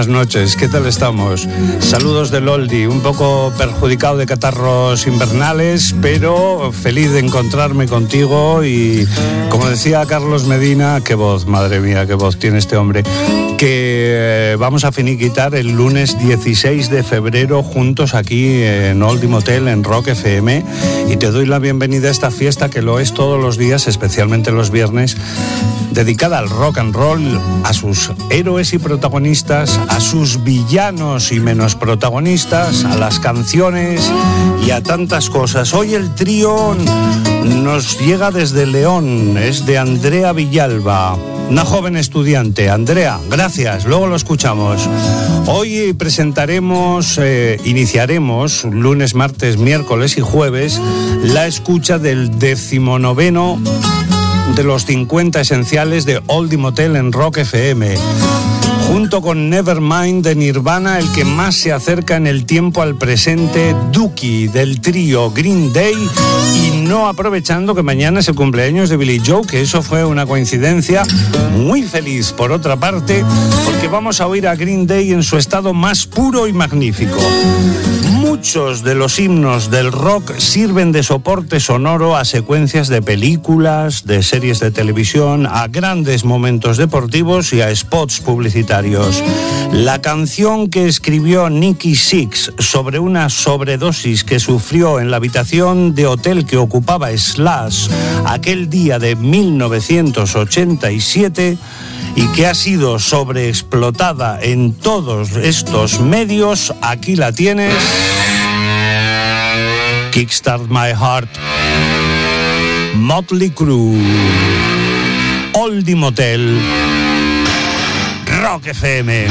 Buenas noches, ¿qué tal estamos? Saludos del Oldi, un poco perjudicado de catarros invernales, pero feliz de encontrarme contigo y como decía Carlos Medina, qué voz, madre mía, qué voz tiene este hombre, que eh, vamos a finiquitar el lunes 16 de febrero juntos aquí en Oldie Motel, en Rock FM, y te doy la bienvenida a esta fiesta que lo es todos los días, especialmente los viernes dedicada al rock and roll, a sus héroes y protagonistas, a sus villanos y menos protagonistas, a las canciones y a tantas cosas. Hoy el trío nos llega desde León, es de Andrea Villalba. Una joven estudiante. Andrea, gracias. Luego lo escuchamos. Hoy presentaremos, eh, iniciaremos lunes, martes, miércoles y jueves la escucha del decimonoveno de los 50 esenciales de Oldie Motel en Rock FM. Con Nevermind de Nirvana, el que más se acerca en el tiempo al presente, Dookie del trío Green Day. Y no aprovechando que mañana es el cumpleaños de Billy Joe, que eso fue una coincidencia muy feliz por otra parte, porque vamos a oír a Green Day en su estado más puro y magnífico. Muchos de los himnos del rock sirven de soporte sonoro a secuencias de películas, de series de televisión, a grandes momentos deportivos y a spots publicitarios. La canción que escribió Nicky Six sobre una sobredosis que sufrió en la habitación de hotel que ocupaba Slash aquel día de 1987 y que ha sido sobreexplotada en todos estos medios, aquí la tienes. Kickstart My Heart. Motley Crue. Oldie Motel. Rock FM.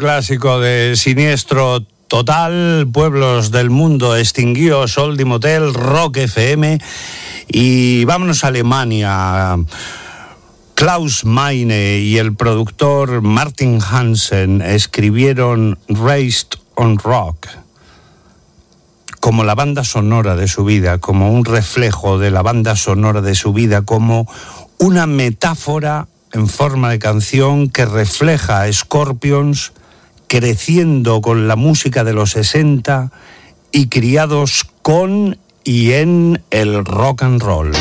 Clásico de Siniestro Total, Pueblos del Mundo Extinguidos, Oldie Motel, Rock FM. Y vámonos a Alemania. Klaus Meine y el productor Martin Hansen escribieron Raised on Rock como la banda sonora de su vida, como un reflejo de la banda sonora de su vida, como una metáfora en forma de canción que refleja a Scorpions creciendo con la música de los 60 y criados con y en el rock and roll.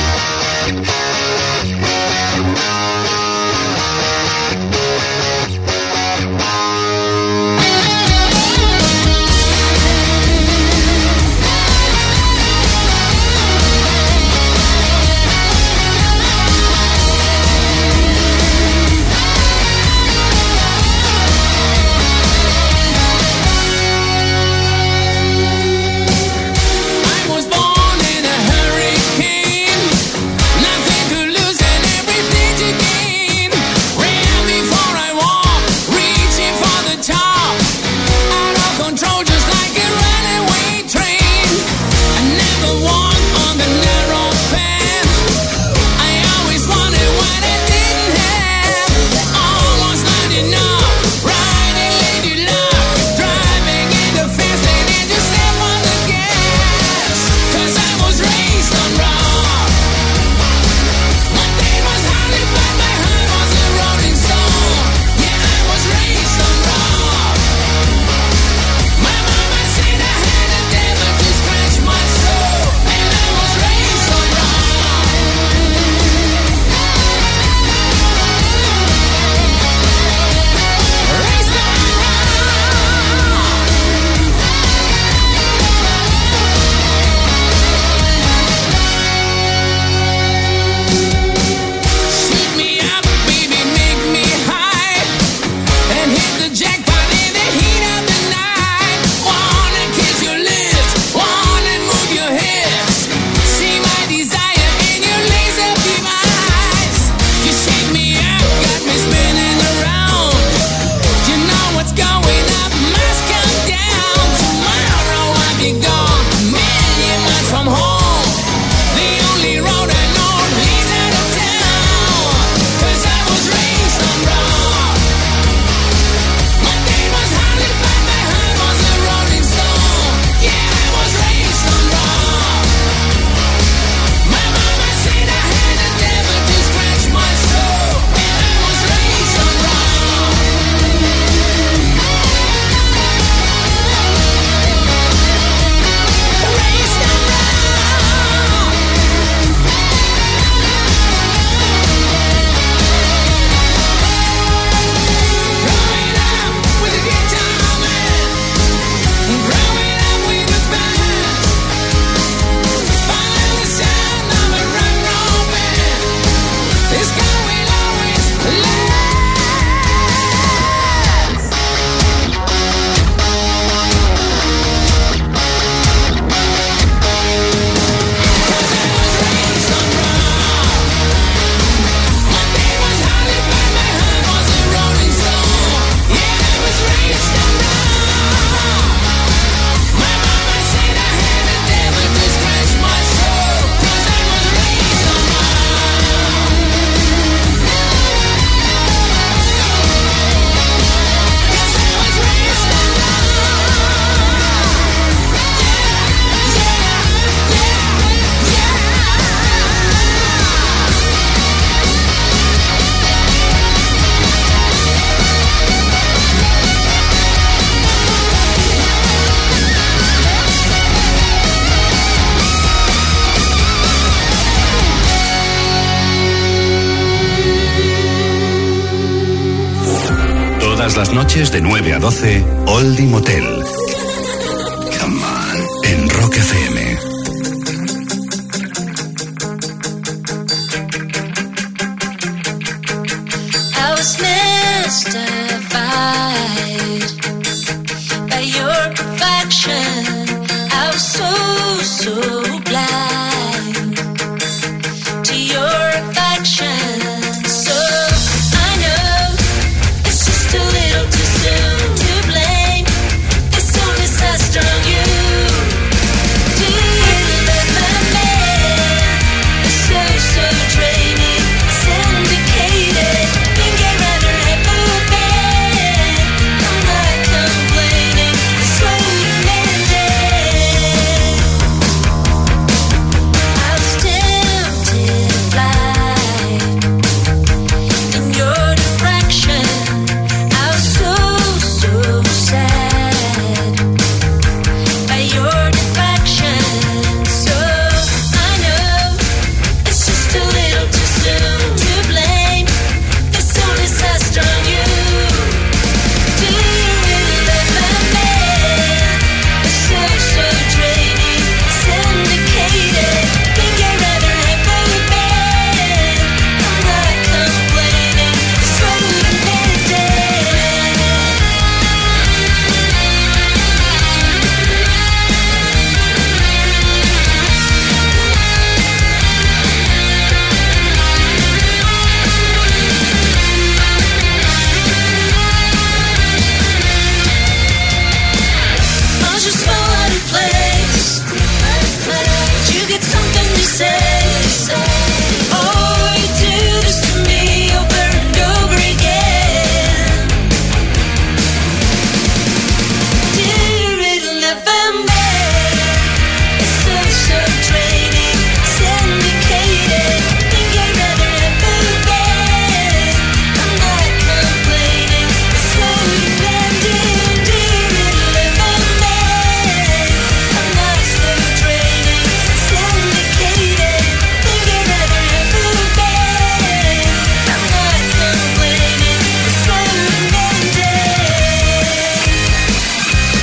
Noches de 9 a 12, Oldie Motel.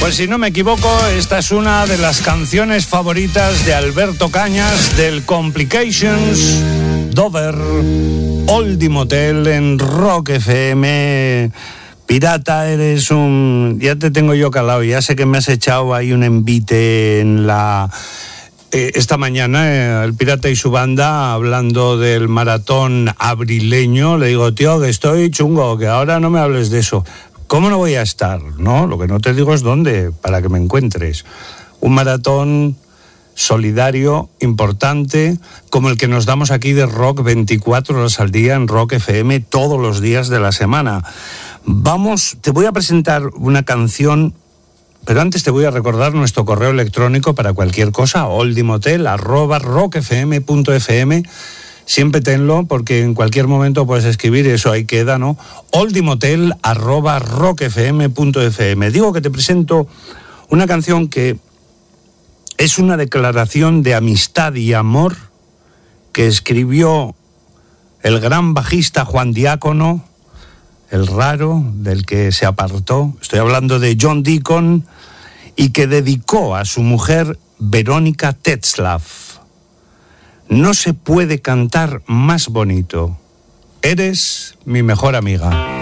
Pues si no me equivoco, esta es una de las canciones favoritas de Alberto Cañas del Complications Dover Oldie Motel en Rock FM. Pirata, eres un... Ya te tengo yo calado, ya sé que me has echado ahí un envite en la... Eh, esta mañana eh, el pirata y su banda hablando del maratón abrileño, le digo, tío, que estoy chungo, que ahora no me hables de eso. ¿Cómo no voy a estar? No, lo que no te digo es dónde, para que me encuentres. Un maratón solidario, importante, como el que nos damos aquí de rock 24 horas al día en Rock FM todos los días de la semana. Vamos, te voy a presentar una canción, pero antes te voy a recordar nuestro correo electrónico para cualquier cosa, oldimotel arroba rockfm.fm. Siempre tenlo porque en cualquier momento puedes escribir, eso ahí queda, ¿no? oldimotel arroba rockfm.fm. Digo que te presento una canción que es una declaración de amistad y amor que escribió el gran bajista Juan Diácono, el raro del que se apartó. Estoy hablando de John Deacon y que dedicó a su mujer Verónica Tetzlaff. No se puede cantar más bonito. Eres mi mejor amiga.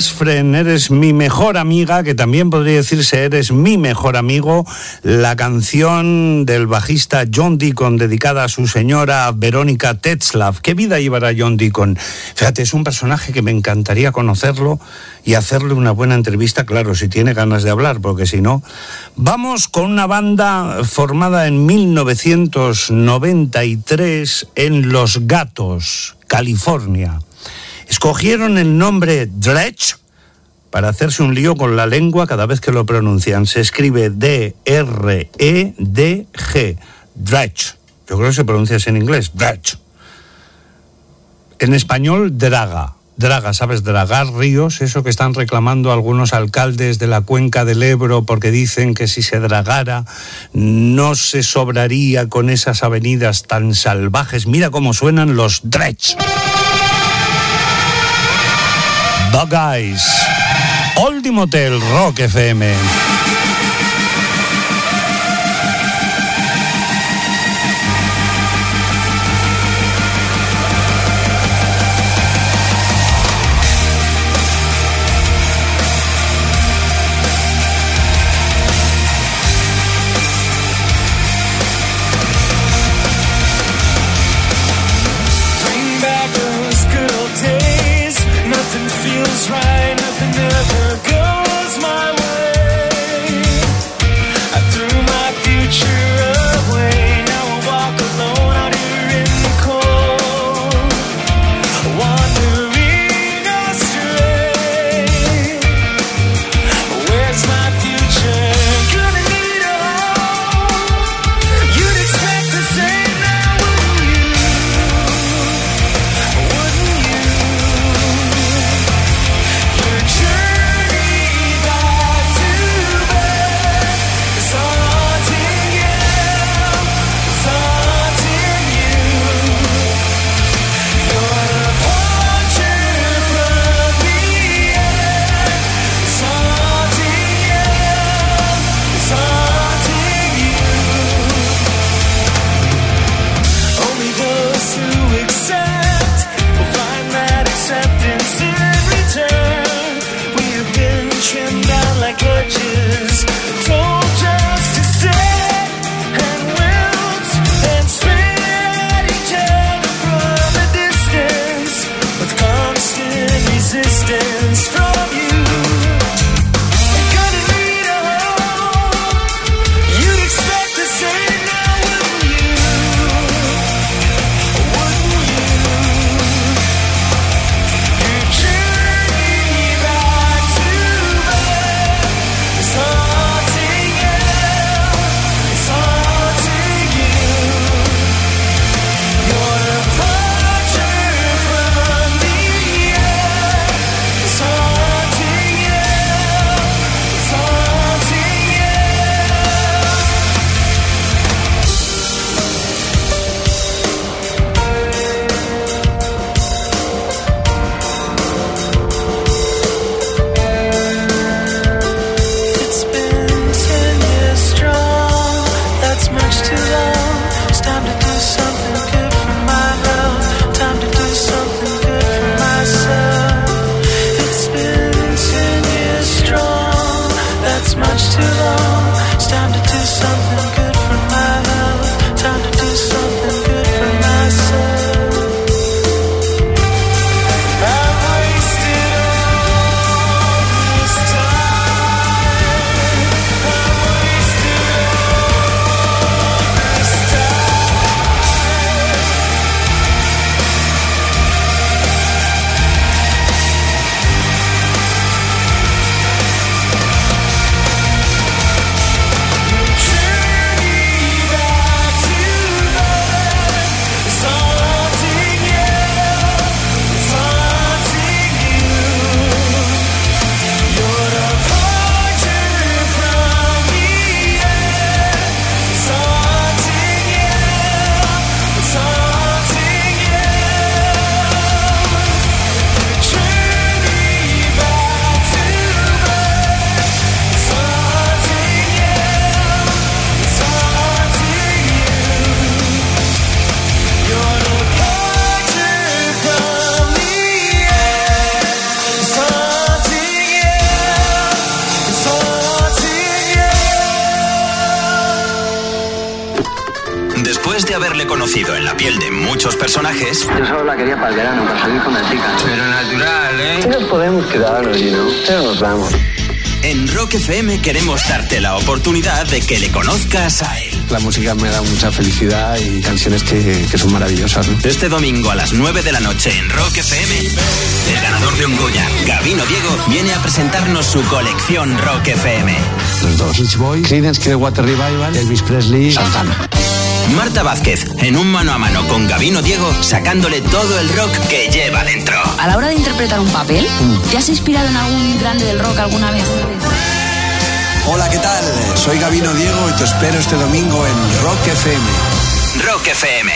Best eres mi mejor amiga, que también podría decirse eres mi mejor amigo. La canción del bajista John Deacon, dedicada a su señora Verónica Tetzlaff. ¿Qué vida llevará John Deacon? Fíjate, es un personaje que me encantaría conocerlo y hacerle una buena entrevista, claro, si tiene ganas de hablar, porque si no. Vamos con una banda formada en 1993 en Los Gatos, California. Escogieron el nombre Dredge para hacerse un lío con la lengua cada vez que lo pronuncian. Se escribe D-R-E-D-G. Dredge. Yo creo que se pronuncia así en inglés. Dredge. En español, draga. Draga, ¿sabes? Dragar ríos, eso que están reclamando algunos alcaldes de la cuenca del Ebro porque dicen que si se dragara no se sobraría con esas avenidas tan salvajes. Mira cómo suenan los dredge. Bug Eyes. Oldie Motel Rock FM. De que le conozcas a él. La música me da mucha felicidad y canciones que, que son maravillosas. ¿no? Este domingo a las 9 de la noche en Rock FM, el ganador de un Goya, Gabino Diego, viene a presentarnos su colección Rock FM. Los dos. Beach Boys, Creedence Clearwater Revival, Elvis Presley, Santana. Marta Vázquez, en un mano a mano con Gabino Diego, sacándole todo el rock que lleva dentro. A la hora de interpretar un papel, ¿te has inspirado en algún grande del rock alguna vez? Hola, ¿qué tal? Soy Gabino Diego y te espero este domingo en Rock FM. Rock FM.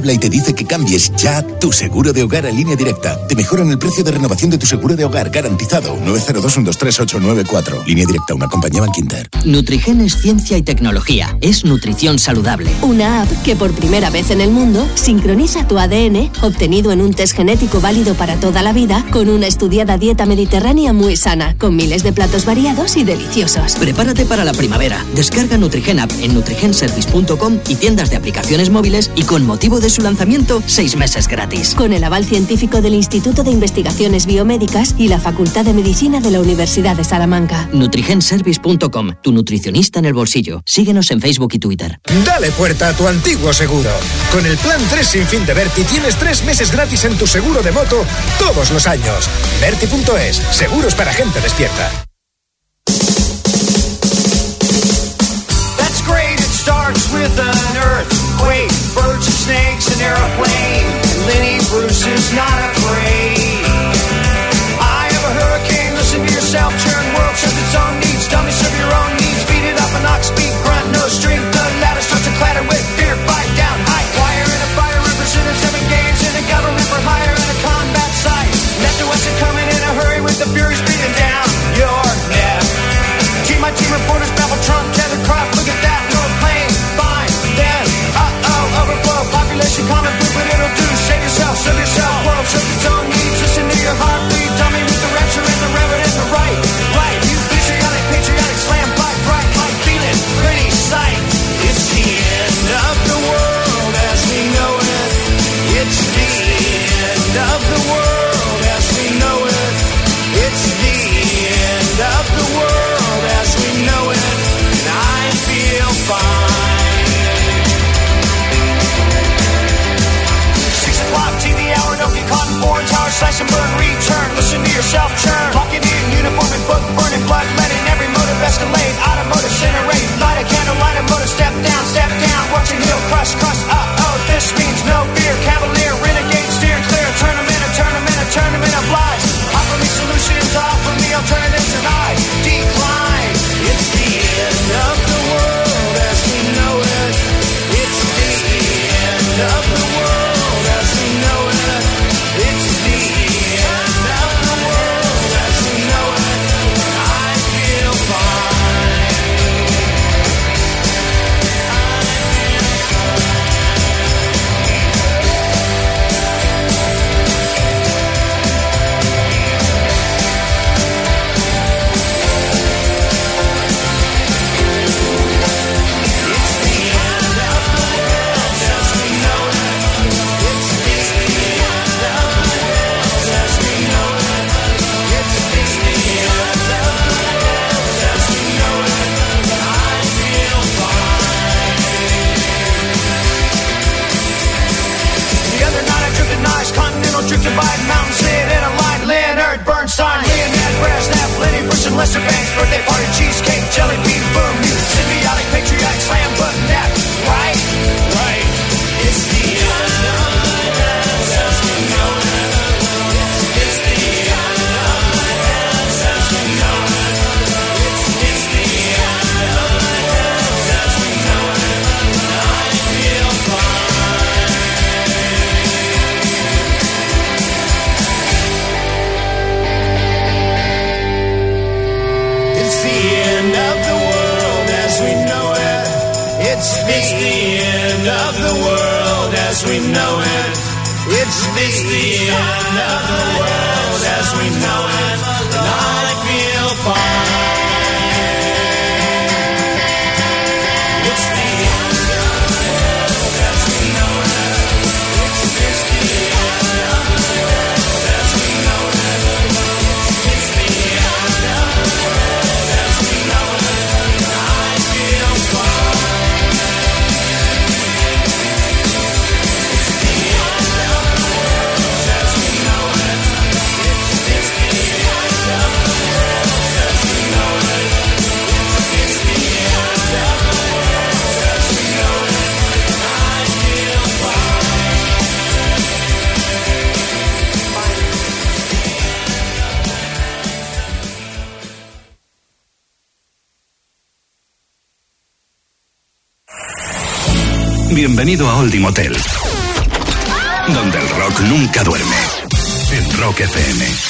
Habla y te dice cambies ya tu seguro de hogar a línea directa. Te mejoran el precio de renovación de tu seguro de hogar garantizado. 902-123-894. Línea directa, una compañía Bankinter. Nutrigen es ciencia y tecnología. Es nutrición saludable. Una app que por primera vez en el mundo sincroniza tu ADN, obtenido en un test genético válido para toda la vida, con una estudiada dieta mediterránea muy sana, con miles de platos variados y deliciosos. Prepárate para la primavera. Descarga Nutrigen app en nutrigenservice.com y tiendas de aplicaciones móviles y con motivo de su lanzamiento, seis meses gratis. Con el aval científico del Instituto de Investigaciones Biomédicas y la Facultad de Medicina de la Universidad de Salamanca. Nutrigenservice.com, tu nutricionista en el bolsillo. Síguenos en Facebook y Twitter. Dale puerta a tu antiguo seguro. Con el plan 3 sin fin de Berti tienes tres meses gratis en tu seguro de moto todos los años. Berti.es, seguros para gente despierta. with an earthquake, birds and snakes and airplane. And Lenny Bruce is not afraid. I have a hurricane, listen to yourself, Turn world, serve its own needs, dummy serve your own needs, beat it up a knock, speak, grunt, no strength, the ladder starts to clatter with fear, fight down, high wire in a fire Representing seven games in a government for hire and a combat site. Left to us coming in a hurry with the fury, speeding down your neck. Team my team reporters babble Trump. yourself turn. Lesser bangs, birthday party, cheesecake, jelly bean, boom, Bienvenido a Oldie Motel, donde el rock nunca duerme. En Rock FM.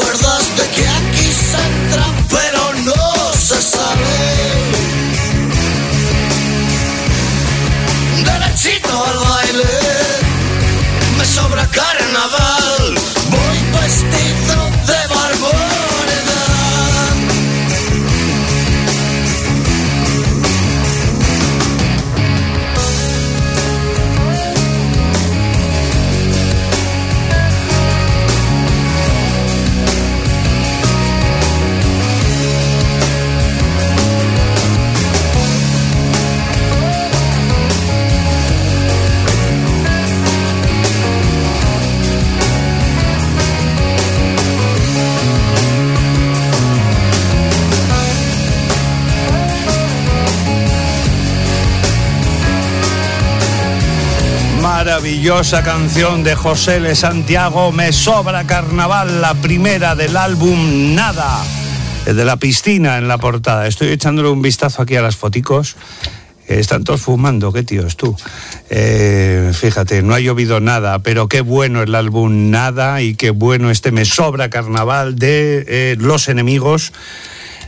Te Maravillosa canción de José L. Santiago, Me sobra carnaval, la primera del álbum Nada, de la piscina en la portada. Estoy echándole un vistazo aquí a las foticos. Están todos fumando, qué tíos tú. Eh, fíjate, no ha llovido nada, pero qué bueno el álbum Nada y qué bueno este Me sobra carnaval de eh, Los Enemigos.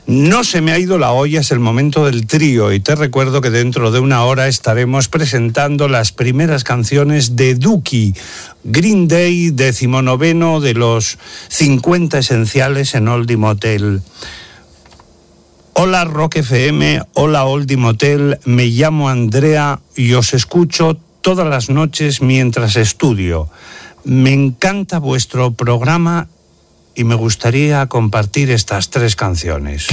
No se me ha ido la olla, es el momento del trío y te recuerdo que dentro de una hora estaremos presentando las primeras canciones de Duki, Green Day, decimonoveno de los 50 esenciales en Oldie Motel. Hola Rock FM, hola Oldie Motel, me llamo Andrea y os escucho todas las noches mientras estudio. Me encanta vuestro programa y me gustaría compartir estas tres canciones.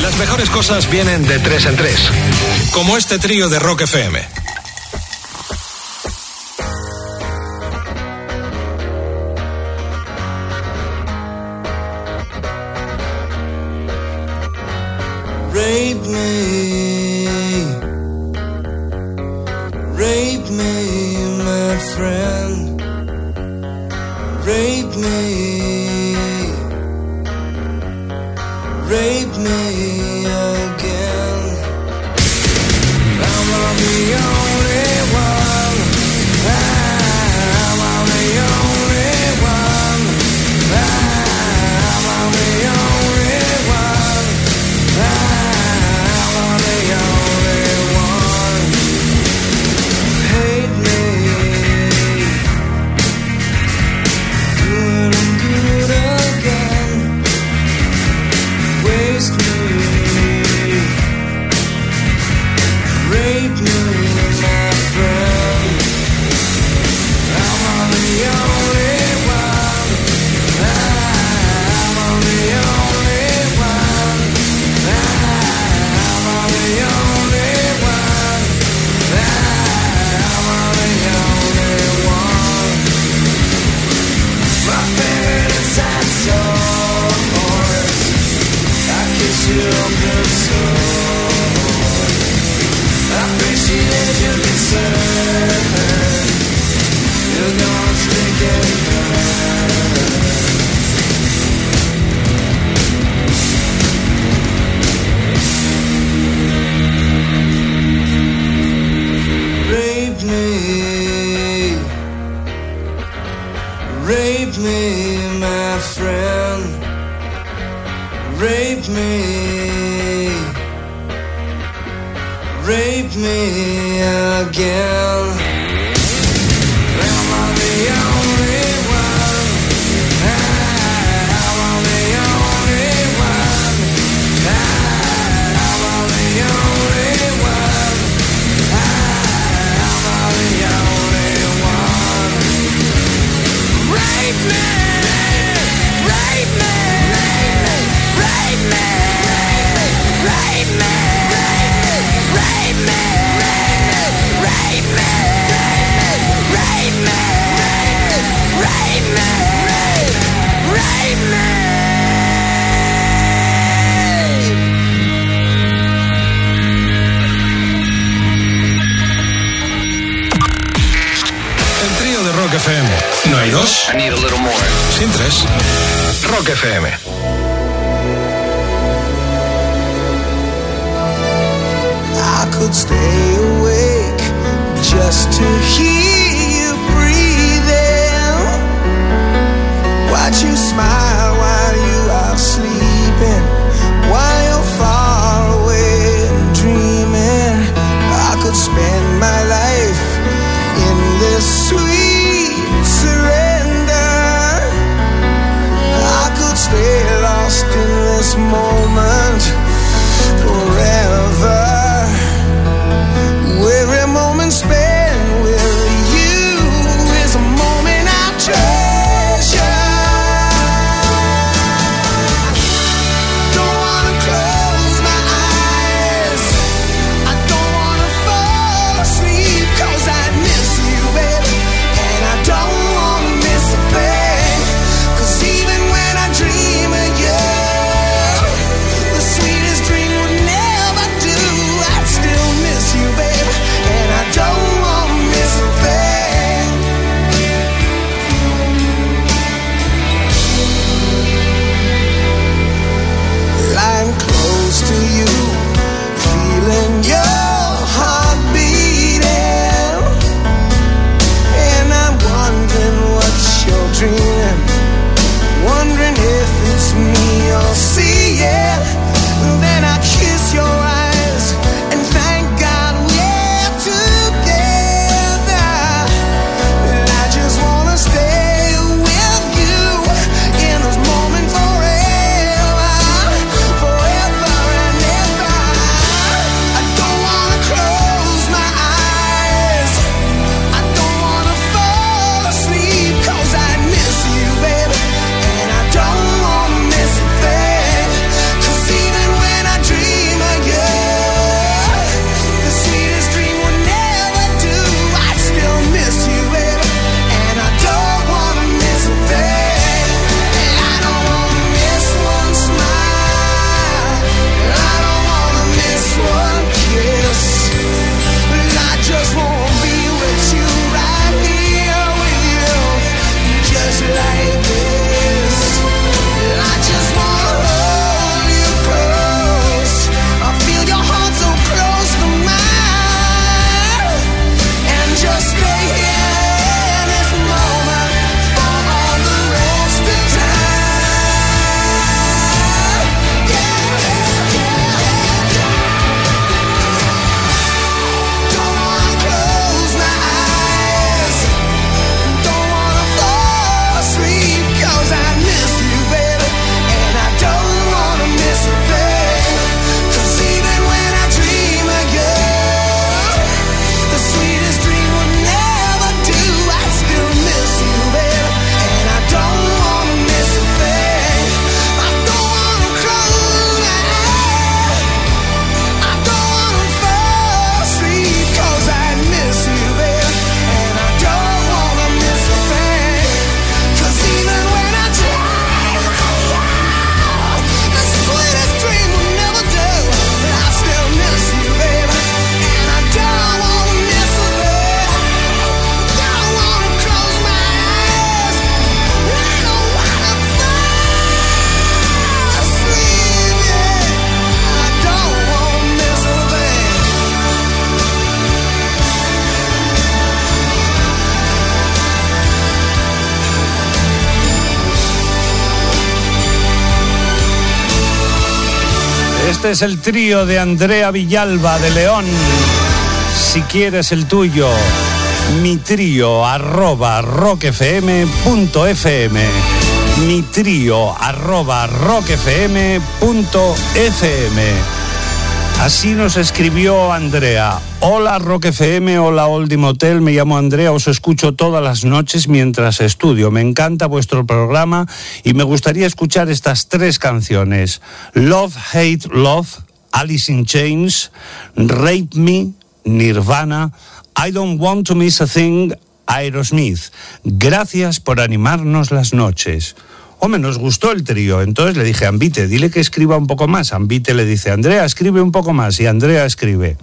Las mejores cosas vienen de tres en tres. Como este trío de Rock FM. that you es el trío de Andrea Villalba de León. Si quieres el tuyo, mi trío arroba roquefm.fm. Mi trío arroba roquefm.fm. Así nos escribió Andrea. Hola Rock FM, hola Oldie Motel, me llamo Andrea, os escucho todas las noches mientras estudio. Me encanta vuestro programa y me gustaría escuchar estas tres canciones. Love, Hate, Love, Alice in Chains, Rape Me, Nirvana, I Don't Want to Miss a Thing, Aerosmith. Gracias por animarnos las noches. Hombre, nos gustó el trío. Entonces le dije Ambite, dile que escriba un poco más. Ambite le dice, Andrea, escribe un poco más. Y Andrea escribe.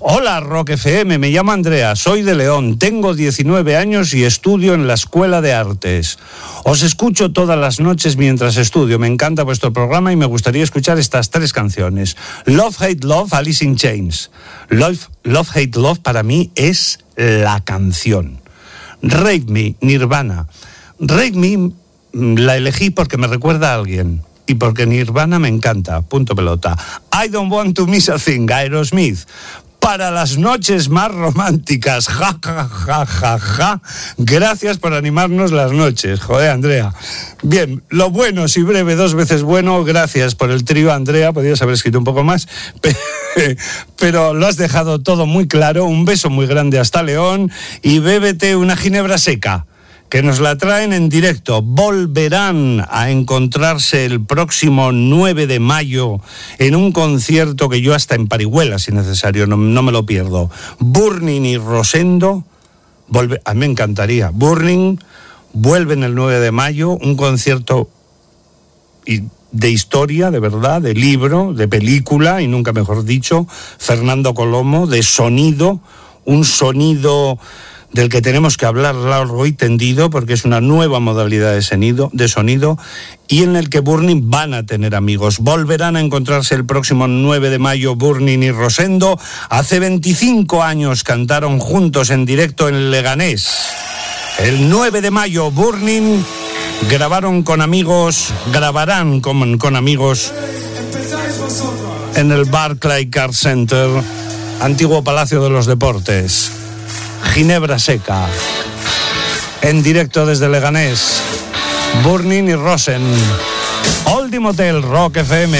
Hola, Rock FM, me llamo Andrea, soy de León, tengo 19 años y estudio en la Escuela de Artes. Os escucho todas las noches mientras estudio. Me encanta vuestro programa y me gustaría escuchar estas tres canciones. Love, Hate, Love, Alice in Chains. Love, Love Hate, Love para mí es la canción. Rape Me, Nirvana. Rape Me la elegí porque me recuerda a alguien y porque Nirvana me encanta. Punto pelota. I don't want to miss a thing, Aerosmith. Para las noches más románticas. Ja, ja, ja, ja, ja. Gracias por animarnos las noches. Joder, Andrea. Bien, lo bueno, si breve, dos veces bueno. Gracias por el trío, Andrea. Podrías haber escrito un poco más. Pero lo has dejado todo muy claro. Un beso muy grande hasta León y bébete una ginebra seca que nos la traen en directo. Volverán a encontrarse el próximo 9 de mayo en un concierto que yo hasta en Parihuela, si necesario, no, no me lo pierdo. Burning y Rosendo, a mí me encantaría. Burning vuelven el 9 de mayo, un concierto de historia, de verdad, de libro, de película, y nunca mejor dicho, Fernando Colomo, de sonido, un sonido del que tenemos que hablar largo y tendido porque es una nueva modalidad de sonido, y en el que Burning van a tener amigos. Volverán a encontrarse el próximo 9 de mayo Burning y Rosendo. Hace 25 años cantaron juntos en directo en Leganés. El 9 de mayo Burning grabaron con amigos, grabarán con, con amigos en el Barclay Car Center, antiguo Palacio de los Deportes. Ginebra Seca. En directo desde Leganés. Burning y Rosen. Oldie Motel Rock FM.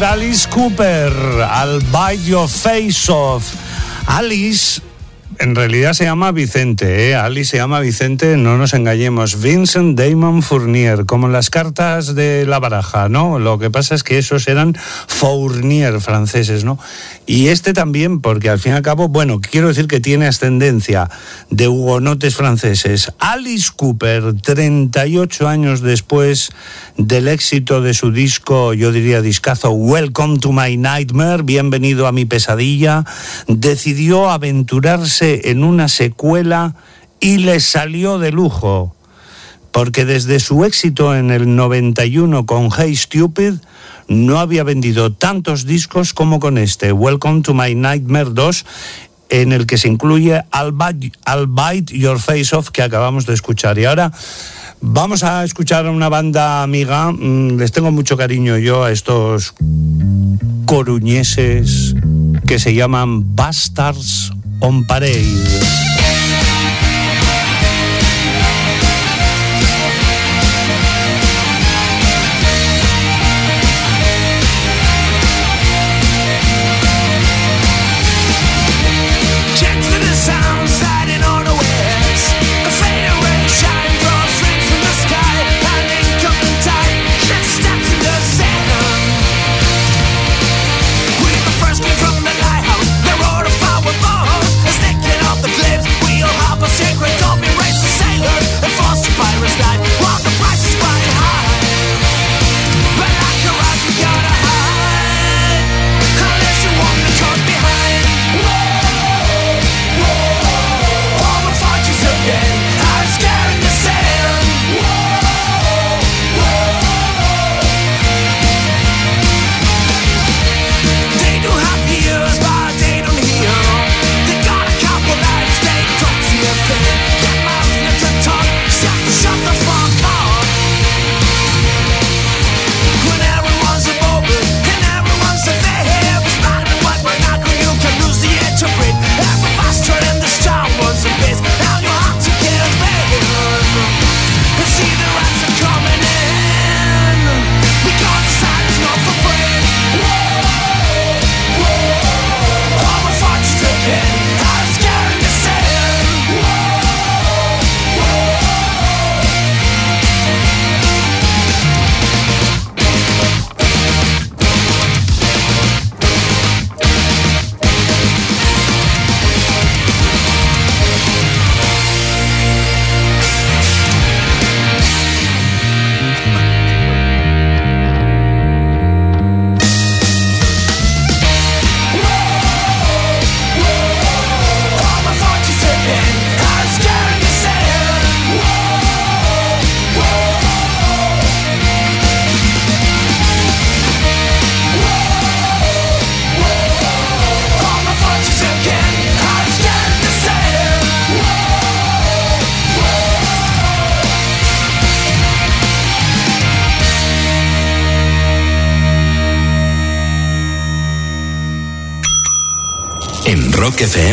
Alice Cooper al Bite Your Face Off. Alice en realidad se llama Vicente, ¿eh? Ali se llama Vicente, no nos engañemos. Vincent Damon Fournier, como en las cartas de la baraja, ¿no? Lo que pasa es que esos eran Fournier franceses, ¿no? Y este también, porque al fin y al cabo, bueno, quiero decir que tiene ascendencia de hugonotes franceses. Alice Cooper, 38 años después del éxito de su disco, yo diría discazo, Welcome to My Nightmare, bienvenido a mi pesadilla, decidió aventurarse en una secuela y le salió de lujo, porque desde su éxito en el 91 con Hey Stupid, no había vendido tantos discos como con este, Welcome to My Nightmare 2, en el que se incluye I'll Bite, I'll Bite Your Face Off, que acabamos de escuchar. Y ahora vamos a escuchar a una banda amiga, mm, les tengo mucho cariño yo a estos coruñeses que se llaman Bastards on Parade.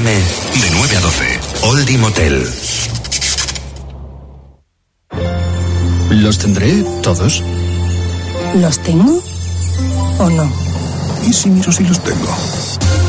FM, de 9 a 12, Oldie Motel. ¿Los tendré todos? ¿Los tengo o no? ¿Y si miro si los tengo?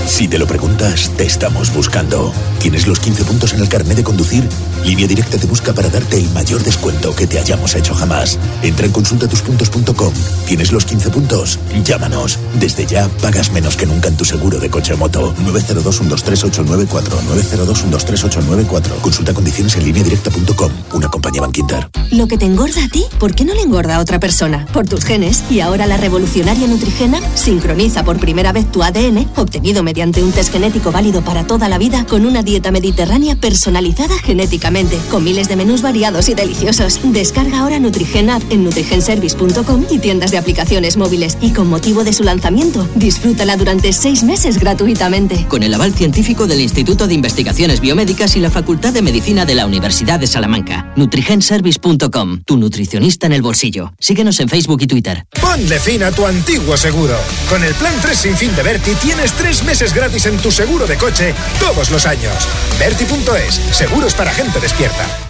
Si te lo preguntas, te estamos buscando. ¿Tienes los 15 puntos en el carnet de conducir? Línea Directa te busca para darte el mayor descuento que te hayamos hecho jamás. Entra en consultatuspuntos.com. ¿Tienes los 15 puntos? Llámanos. Desde ya pagas menos que nunca en tu seguro de coche o moto. 902-123-894. 902-123-894. Consulta condiciones en lineadirecta.com. Una compañía Banquinter. Lo que te engorda a ti, ¿por qué no le engorda a otra persona? Por tus genes. Y ahora la revolucionaria Nutrigena sincroniza por primera vez tu ADN, obtenido mediante un test genético válido para toda la vida, con una dieta mediterránea personalizada genéticamente, con miles de menús variados y deliciosos. Descarga ahora Nutrigena en nutrigenservice.com y tiendas de aplicaciones móviles. Y con motivo de su lanzamiento, disfrútala durante seis meses gratuitamente. Con el aval científico del Instituto de Investigaciones Biomédicas y la Facultad de Medicina de la Universidad de Salamanca. Nutrigenservice.com, tu nutricionista en el bolsillo. Síguenos en Facebook y Twitter. Ponle fin a tu antiguo seguro. Con el plan 3 sin fin de Berti tienes tres meses gratis en tu seguro de coche todos los años. Berti.es, seguros para gente despierta.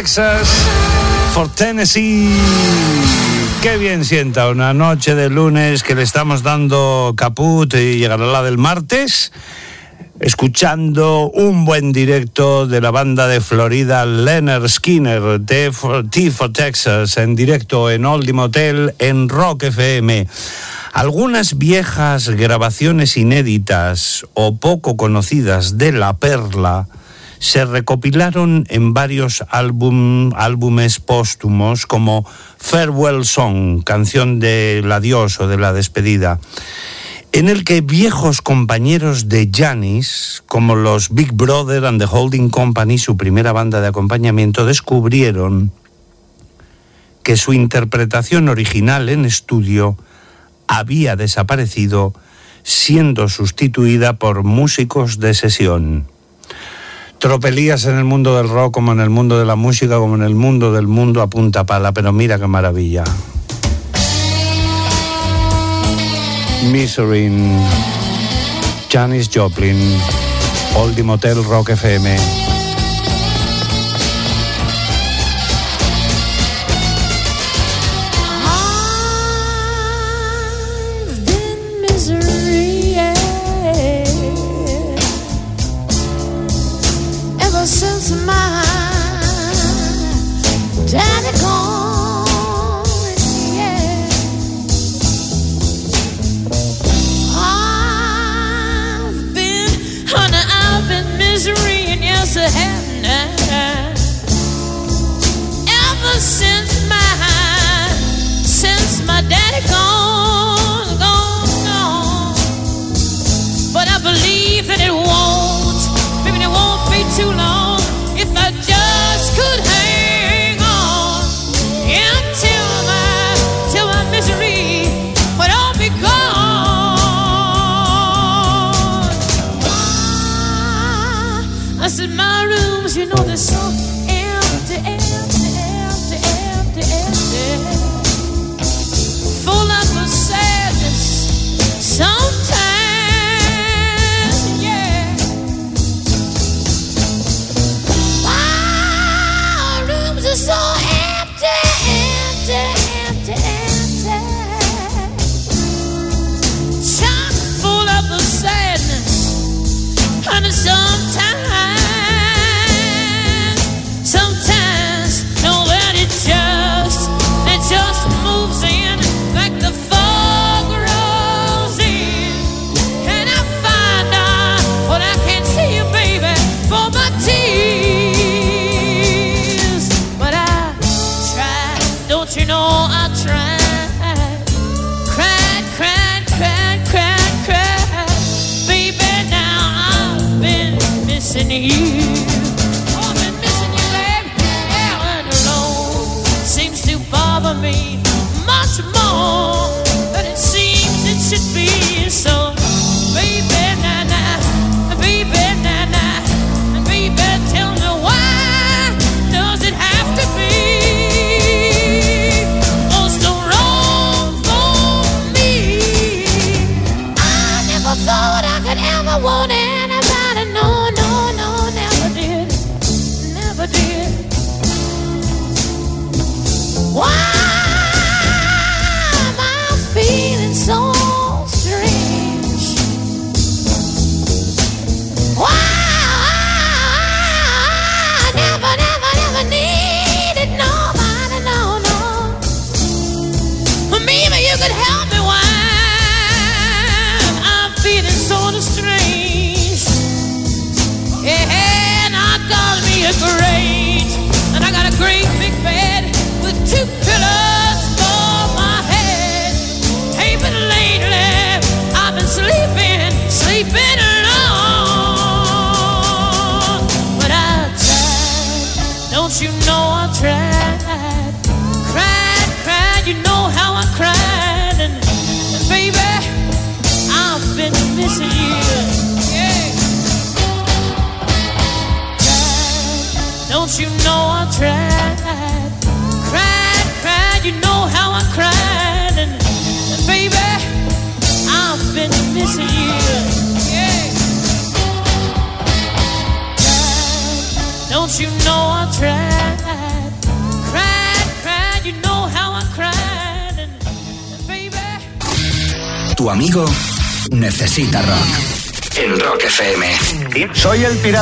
Texas, for Tennessee. Qué bien sienta una noche de lunes que le estamos dando caput y llegará la del martes. Escuchando un buen directo de la banda de Florida Leonard Skinner, for, T for Texas, en directo en Oldie Motel en Rock FM. Algunas viejas grabaciones inéditas o poco conocidas de La Perla se recopilaron en varios álbum- álbumes póstumos como Farewell Song, canción del adiós o de la despedida, en el que viejos compañeros de Janis, como los Big Brother and the Holding Company, su primera banda de acompañamiento, descubrieron que su interpretación original en estudio había desaparecido siendo sustituida por músicos de sesión. Tropelías en el mundo del rock, como en el mundo de la música, como en el mundo del mundo a punta pala, pero mira qué maravilla. Misery, Janis Joplin, Oldie Motel Rock FM.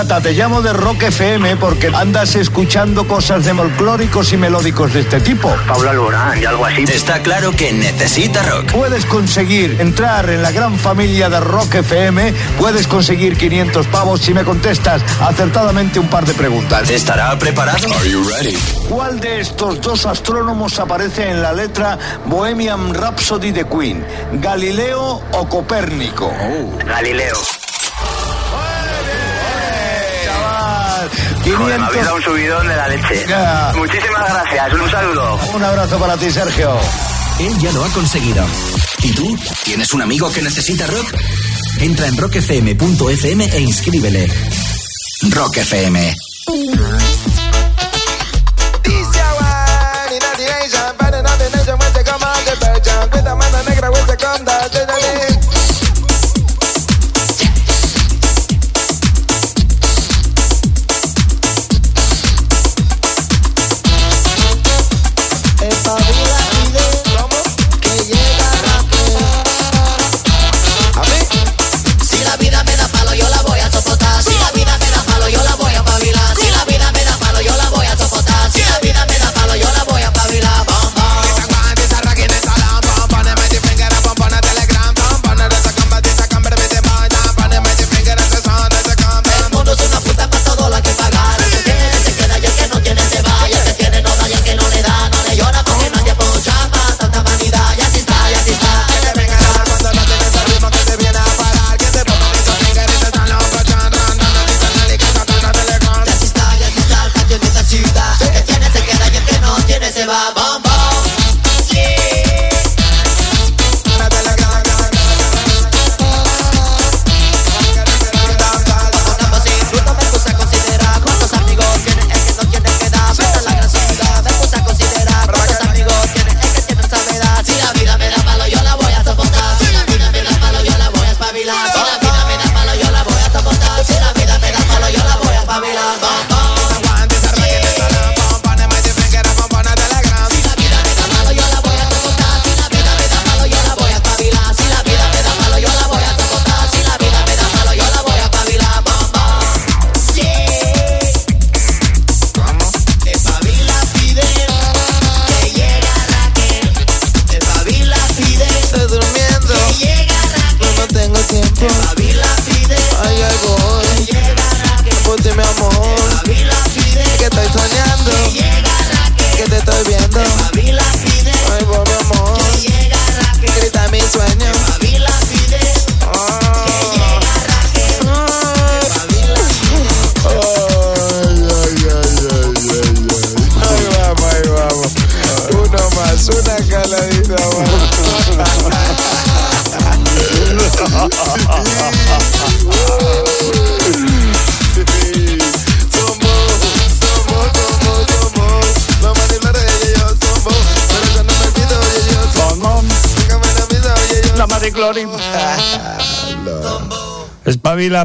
Te llamo de Rock FM porque andas escuchando cosas de folclóricos y melódicos de este tipo. Paula Lorán y algo así. Está claro que necesita rock. Puedes conseguir entrar en la gran familia de Rock FM, puedes conseguir 500 pavos si me contestas acertadamente un par de preguntas. ¿Estará preparado? Are you ready? ¿Cuál de estos dos astrónomos aparece en la letra Bohemian Rhapsody de Queen? ¿Galileo o Copérnico? Galileo. me un subidón de la leche. Muchísimas gracias, un saludo. Un abrazo para ti, Sergio. Él ya lo ha conseguido. ¿Y tú? ¿Tienes un amigo que necesita rock? Entra en rockfm.fm e inscríbele. Rock FM.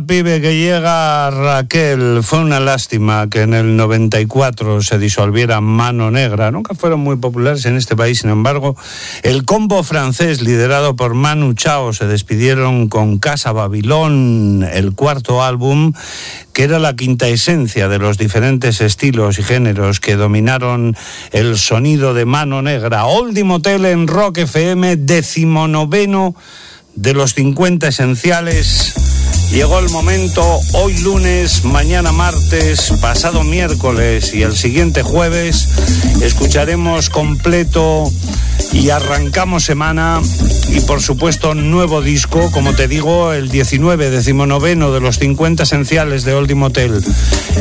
pibe que llega Raquel. Fue una lástima que en el 94 se disolviera Mano Negra. Nunca fueron muy populares en este país, sin embargo, el combo francés liderado por Manu Chao se despidieron con Casa Babilón, el cuarto álbum, que era la quinta esencia de los diferentes estilos y géneros que dominaron el sonido de Mano Negra. Oldie Motel en Rock FM, decimonoveno de los 50 esenciales Llegó el momento, hoy lunes, mañana martes, pasado miércoles y el siguiente jueves, escucharemos completo y arrancamos semana y por supuesto nuevo disco, como te digo, el 19, decimonoveno de los 50 esenciales de Oldie Motel.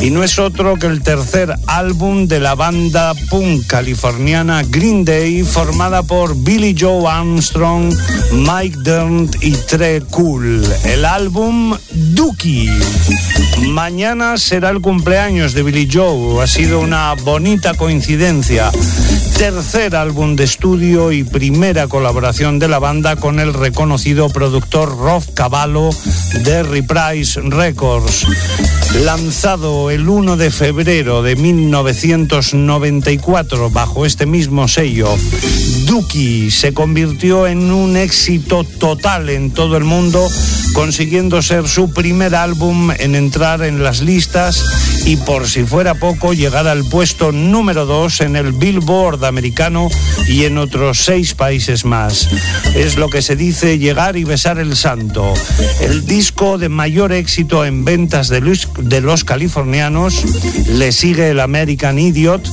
Y no es otro que el tercer álbum de la banda punk californiana Green Day, formada por Billy Joe Armstrong, Mike Dirnt y Trey Cool. El álbum Dookie. Mañana será el cumpleaños de Billy Joe. Ha sido una bonita coincidencia. Tercer álbum de estudio y primera colaboración de la banda con el reconocido productor Rob Cavallo de Reprise Records. Lanzado el 1 de febrero de 1994 bajo este mismo sello, Dookie se convirtió en un éxito total en todo el mundo, consiguiendo ser su primer álbum en entrar en las listas y por si fuera poco llegar al puesto número 2 en el Billboard americano y en otros seis países más. Es lo que se dice llegar y besar el santo. El disco de mayor éxito en ventas de los, de los californianos le sigue el American Idiot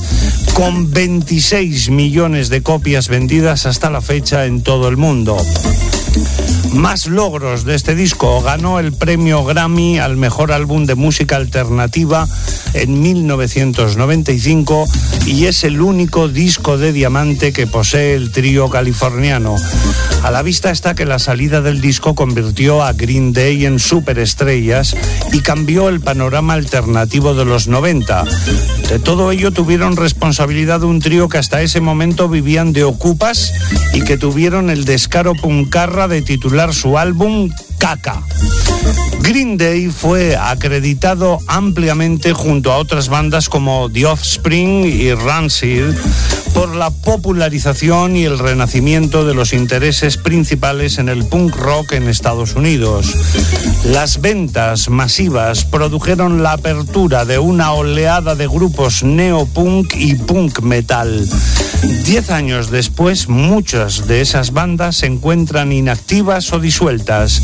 con 26 millones de copias vendidas hasta la fecha en todo el mundo. Más logros de este disco. Ganó el premio Grammy al mejor álbum de música alternativa en 1995 y es el único disco de diamante que posee el trío californiano. A la vista está que la salida del disco convirtió a Green Day en superestrellas y cambió el panorama alternativo de los 90. De todo ello tuvieron responsabilidad un trío que hasta ese momento vivían de ocupas y que tuvieron el descaro puncarra de titular su álbum Caca. Green Day fue acreditado ampliamente junto a otras bandas como The Offspring y Rancid por la popularización y el renacimiento de los intereses principales en el punk rock en Estados Unidos. Las ventas masivas produjeron la apertura de una oleada de grupos neopunk y punk metal. Diez años después, muchas de esas bandas se encuentran inactivas o disueltas,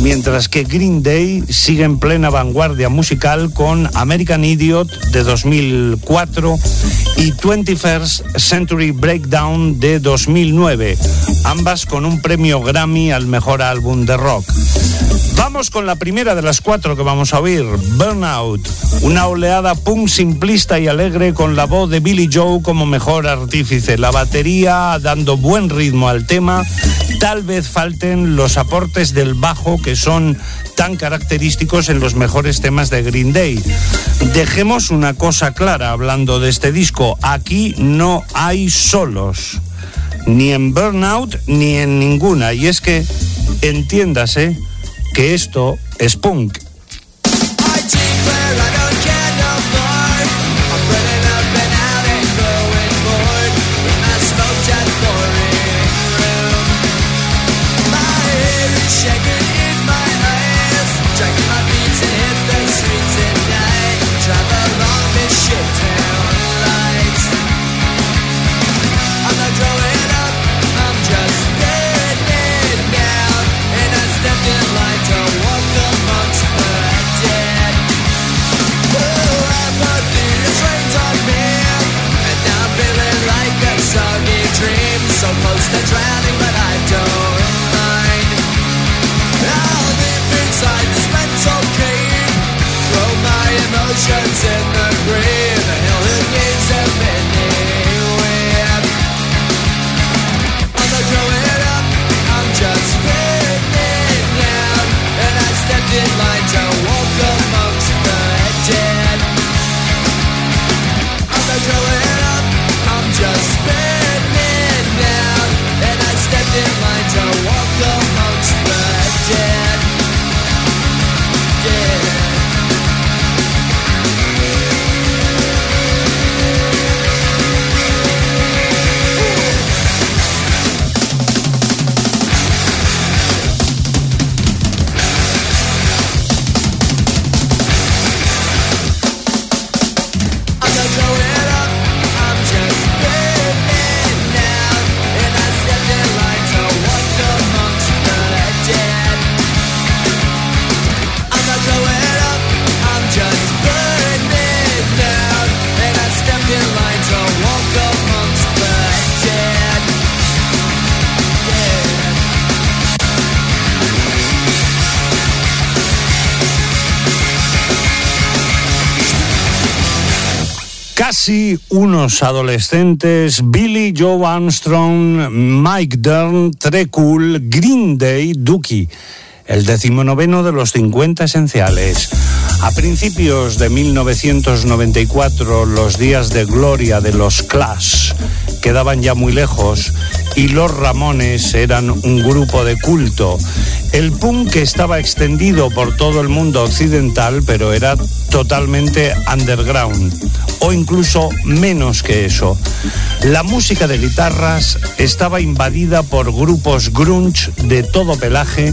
mientras que Green Day sigue en plena vanguardia musical con American Idiot de 2004 y 21st Century Breakdown de 2009, ambas con un premio Grammy al mejor álbum de rock. Vamos con la primera de las cuatro que vamos a oír, Burnout, una oleada punk simplista y alegre con la voz de Billy Joe como mejor artífice, la batería dando buen ritmo al tema, tal vez falten los aportes del bajo que son tan característicos en los mejores temas de Green Day. Dejemos una cosa clara hablando de este disco, aquí no hay solos, ni en Burnout ni en ninguna, y es que, entiéndase, que esto es punk. Unos adolescentes, Billy Joe Armstrong, Mike Dern, Trecool, Green Day, Dookie, el decimonoveno de los 50 esenciales. A principios de 1994, los días de gloria de los Clash quedaban ya muy lejos y los Ramones eran un grupo de culto. El punk estaba extendido por todo el mundo occidental, pero era totalmente underground, o incluso menos que eso. La música de guitarras estaba invadida por grupos grunge de todo pelaje,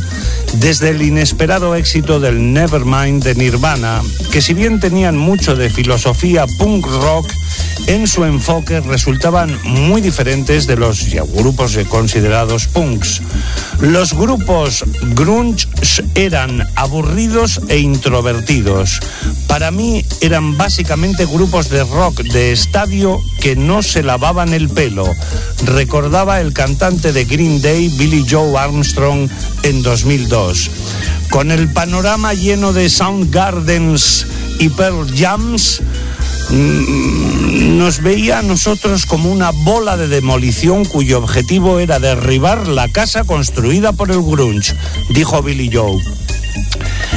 desde el inesperado éxito del Nevermind de Nirvana, que si bien tenían mucho de filosofía punk rock, en su enfoque resultaban muy diferentes de los grupos considerados punks. Los grupos grunge eran aburridos e introvertidos. Para mí eran básicamente grupos de rock de estadio que no se lavaban el pelo. Recordaba el cantante de Green Day, Billy Joe Armstrong, en 2002. Con el panorama lleno de Soundgardens y Pearl Jams, nos veía a nosotros como una bola de demolición cuyo objetivo era derribar la casa construida por el grunge, dijo Billy Joe.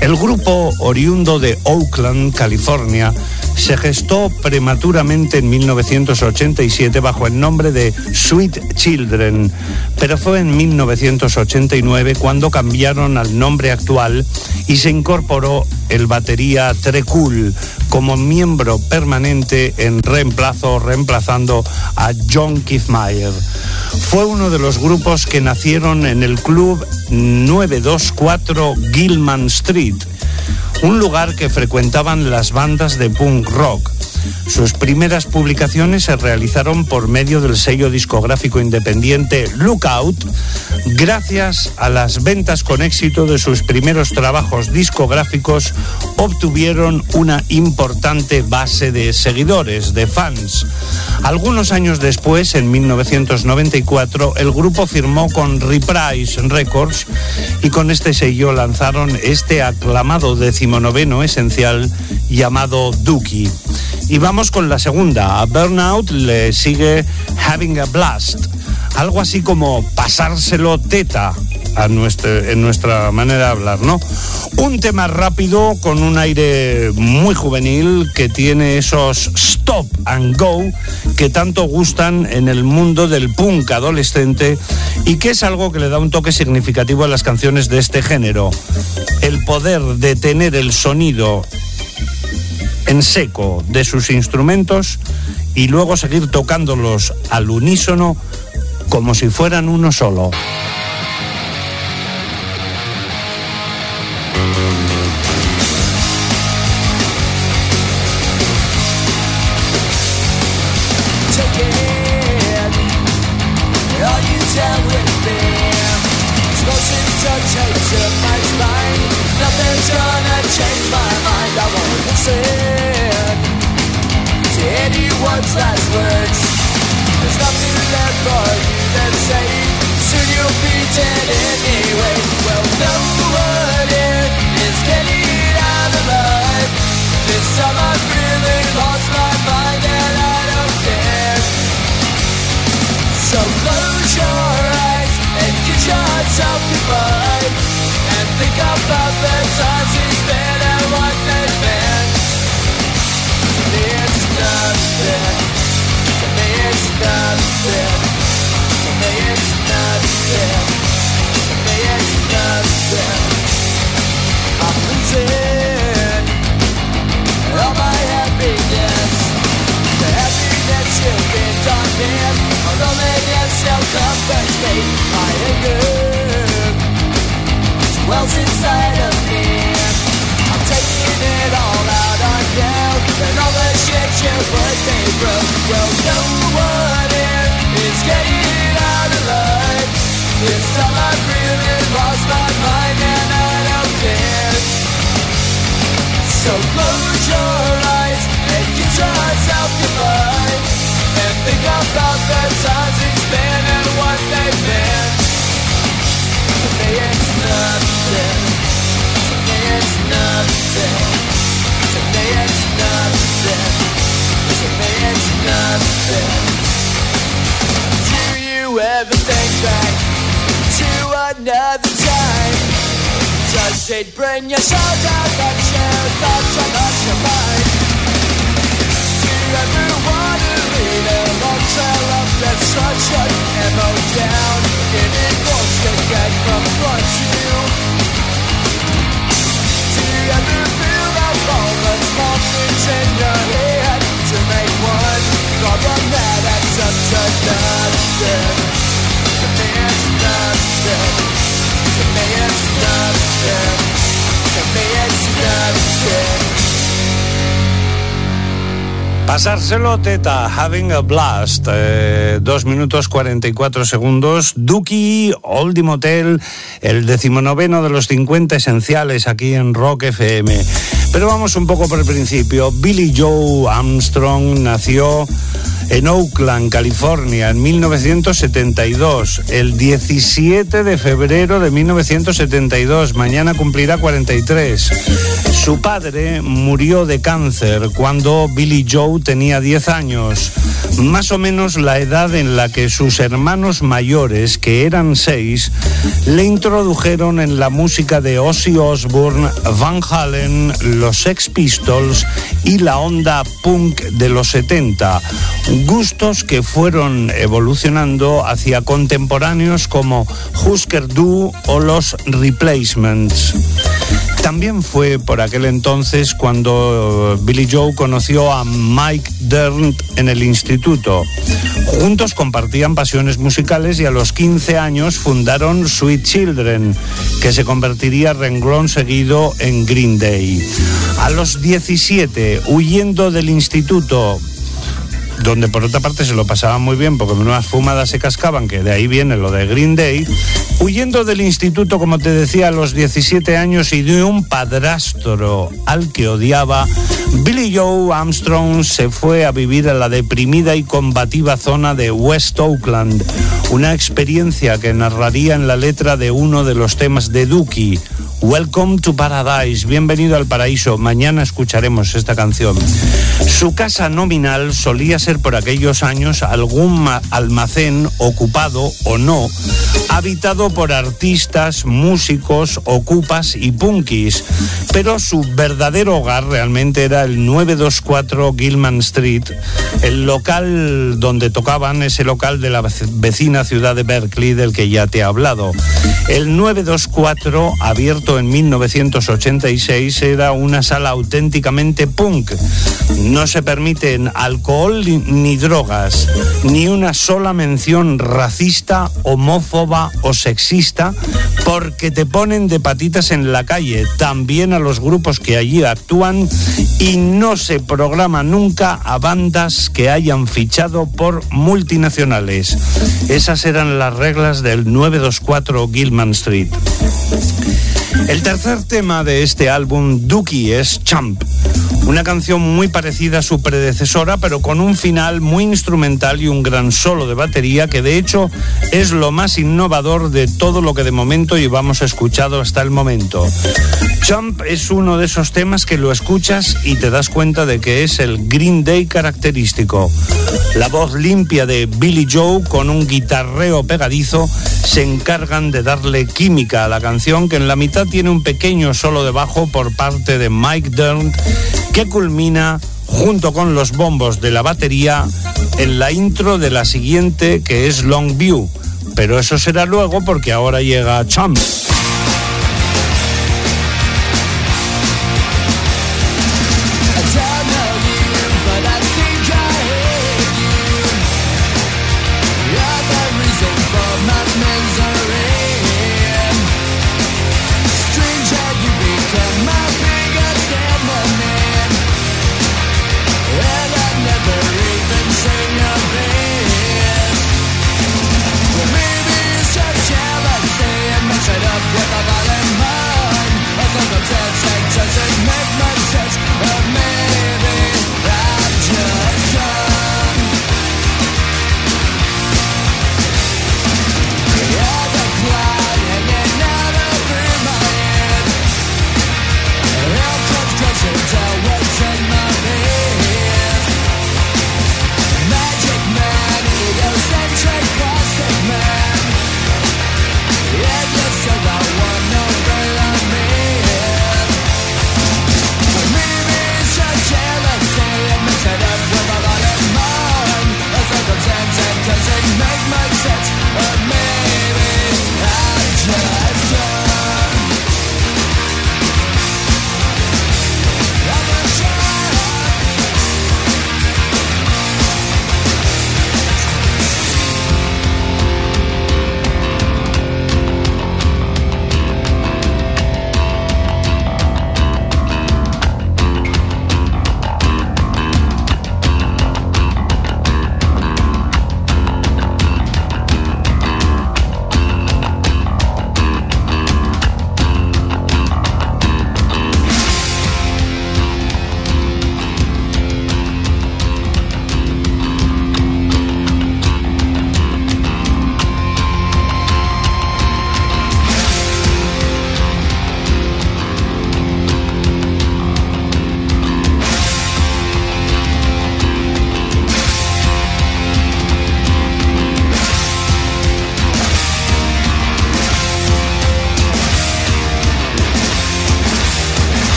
El grupo oriundo de Oakland, California, se gestó prematuramente en 1987 bajo el nombre de Sweet Children, pero fue en 1989 cuando cambiaron al nombre actual y se incorporó el batería Trecool como miembro permanente en reemplazo, reemplazando a John Keithmeyer. Fue uno de los grupos que nacieron en el club 924 Gilman Street, un lugar que frecuentaban las bandas de punk rock. Sus primeras publicaciones se realizaron por medio del sello discográfico independiente Lookout, gracias a las ventas con éxito de sus primeros trabajos discográficos, obtuvieron una importante base de seguidores, de fans. Algunos años después, en 1994, el grupo firmó con Reprise Records y con este sello lanzaron este aclamado decimonoveno esencial llamado Dookie. Vamos con la segunda. A Burnout le sigue Having a Blast. Algo así como pasárselo teta a nuestra, en nuestra manera de hablar, ¿no? Un tema rápido con un aire muy juvenil que tiene esos stop and go que tanto gustan en el mundo del punk adolescente y que es algo que le da un toque significativo a las canciones de este género. El poder de tener el sonido en seco de sus instrumentos y luego seguir tocándolos al unísono como si fueran uno solo. Anger Wells inside of me. I'm taking it all out on you. And all the shit you put me through Well, no one here is. Getting out alive This Do you ever think back to another time? Does it bring your soul down that you lost your mind? Do you ever want to read a long trail of destruction? Ammo down in equals to get from front to you. Do you ever feel that all the in your head? Pasárselo teta, having a blast. Eh, dos minutos 44 segundos. Duki, Oldie Motel, el decimonoveno de los 50 esenciales aquí en Rock FM. Pero vamos un poco por el principio. Billy Joe Armstrong nació en Oakland, California, en 1972, el 17 de febrero de 1972. Mañana cumplirá 43. Su padre murió de cáncer cuando Billy Joe tenía 10 años, más o menos la edad en la que sus hermanos mayores, que eran seis, le introdujeron en la música de Ozzy Osbourne, Van Halen, los Sex Pistols y la onda punk de los 70 gustos que fueron evolucionando hacia contemporáneos como Husker Du o los Replacements. También fue por aquel entonces cuando Billy Joe conoció a Mike Dern en el instituto. Juntos compartían pasiones musicales y a los 15 años fundaron Sweet Children, que se convertiría renglón seguido en Green Day. A los 17, huyendo del instituto, donde por otra parte se lo pasaban muy bien porque unas fumadas se cascaban, que de ahí viene lo de Green Day, huyendo del instituto, como te decía, a los 17 años y de un padrastro al que odiaba, Billy Joe Armstrong se fue a vivir a la deprimida y combativa zona de West Oakland, una experiencia que narraría en la letra de uno de los temas de Dookie. Welcome to Paradise, bienvenido al paraíso. Mañana escucharemos esta canción. Su casa nominal solía ser por aquellos años algún ma- almacén ocupado o no, habitado por artistas, músicos, ocupas y punkis, pero su verdadero hogar realmente era el 924 Gilman Street, el local donde tocaban, ese local de la vec- vecina ciudad de Berkeley del que ya te he hablado. El 924, abierto en 1986, era una sala auténticamente punk. No se permiten alcohol ni- drogas, ni una sola mención racista, homófoba o sexista, porque te ponen de patitas en la calle, también a los grupos que allí actúan, y no se programa nunca a bandas que hayan fichado por multinacionales. Esas eran las reglas del 924 Gilman Street. El tercer tema de este álbum, Dookie, es Champ. Una canción muy parecida a su predecesora, pero con un final muy instrumental y un gran solo de batería que de hecho es lo más innovador de todo lo que de momento llevamos escuchado hasta el momento. Champ es uno de esos temas que lo escuchas y te das cuenta de que es el Green Day característico. La voz limpia de Billy Joe con un guitarreo pegadizo se encargan de darle química a la canción que en la mitad tiene un pequeño solo de bajo por parte de Mike Dern que culmina junto con los bombos de la batería en la intro de la siguiente que es Longview. Pero eso será luego porque ahora llega Champ.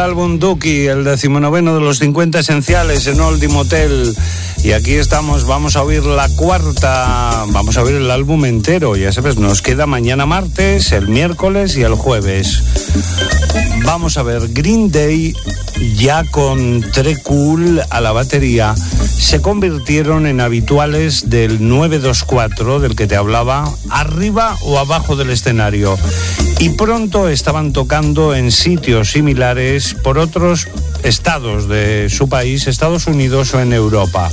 Álbum Dookie, el decimonoveno de los 50 esenciales en Oldie Motel. Y aquí estamos, vamos a oír la cuarta, vamos a oír el álbum entero. Ya sabes, nos queda mañana martes, el miércoles y el jueves. Vamos a ver, Green Day, ya con Cool a la batería, se convirtieron en habituales del 924 del que te hablaba, arriba o abajo del escenario. Y pronto estaban tocando en sitios similares por otros estados de su país, Estados Unidos o en Europa.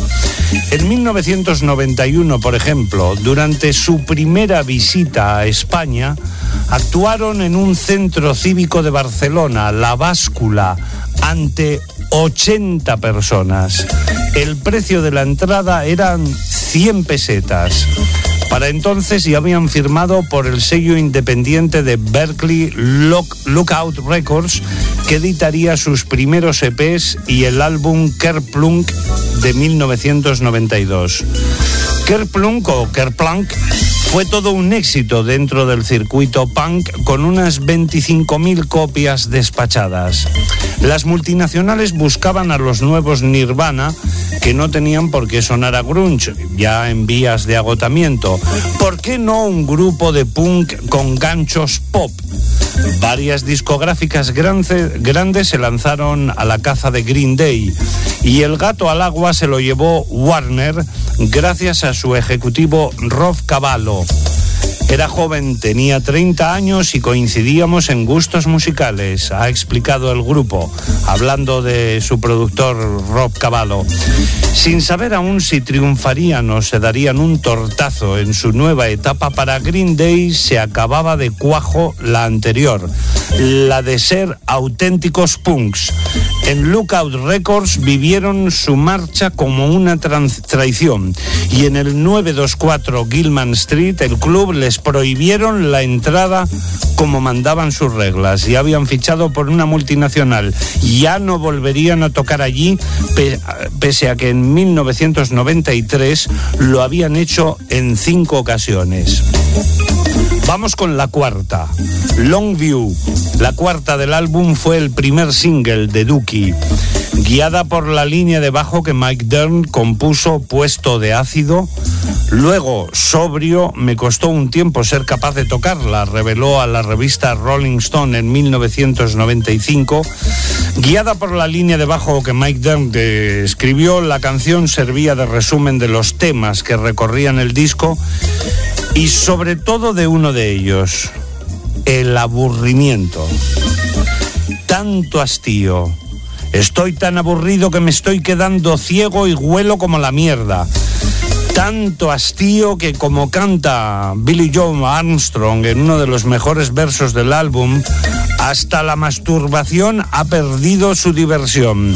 En 1991, por ejemplo, durante su primera visita a España, actuaron en un centro cívico de Barcelona, La Báscula, ante 80 personas. El precio de la entrada eran 100 pesetas. Para entonces ya habían firmado por el sello independiente de Berkeley Look- Lookout Records, que editaría sus primeros EPs y el álbum Kerplunk de 1992. Kerplunk o Kerplunk fue todo un éxito dentro del circuito punk con unas 25.000 copias despachadas. Las multinacionales buscaban a los nuevos Nirvana que no tenían por qué sonar a grunge, ya en vías de agotamiento. ¿Por qué no un grupo de punk con ganchos pop? Varias discográficas grande- grandes se lanzaron a la caza de Green Day y el gato al agua se lo llevó Warner gracias a su ejecutivo Rob Cavallo. Era joven, tenía 30 años y coincidíamos en gustos musicales, ha explicado el grupo, hablando de su productor Rob Cavallo. Sin saber aún si triunfarían o se darían un tortazo en su nueva etapa para Green Day, se acababa de cuajo la anterior, la de ser auténticos punks. En Lookout Records vivieron su marcha como una traición y en el 924 Gilman Street el club les prohibieron la entrada como mandaban sus reglas y habían fichado por una multinacional. Ya no volverían a tocar allí pe- pese a que en 1993 lo habían hecho en cinco ocasiones. Vamos con la cuarta, Longview. La cuarta del álbum fue el primer single de Dookie. Guiada por la línea de bajo que Mike Dern compuso puesto de ácido, luego sobrio me costó un tiempo ser capaz de tocarla, reveló a la revista Rolling Stone en 1995. Guiada por la línea de bajo que Mike Dern eh, escribió, la canción servía de resumen de los temas que recorrían el disco y sobre todo de uno de ellos, el aburrimiento. Tanto hastío. Estoy tan aburrido que me estoy quedando ciego y huelo como la mierda. Tanto hastío que como canta Billy Joe Armstrong en uno de los mejores versos del álbum, hasta la masturbación ha perdido su diversión.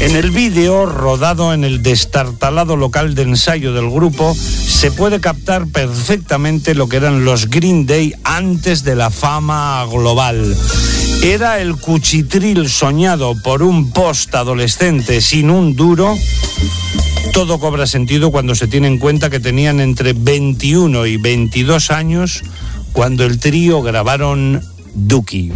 En el vídeo, rodado en el destartalado local de ensayo del grupo, se puede captar perfectamente lo que eran los Green Day antes de la fama global. Era el cuchitril soñado por un post adolescente sin un duro. Todo cobra sentido cuando se tiene en cuenta que tenían entre 21 y 22 años cuando el trío grabaron Dookie.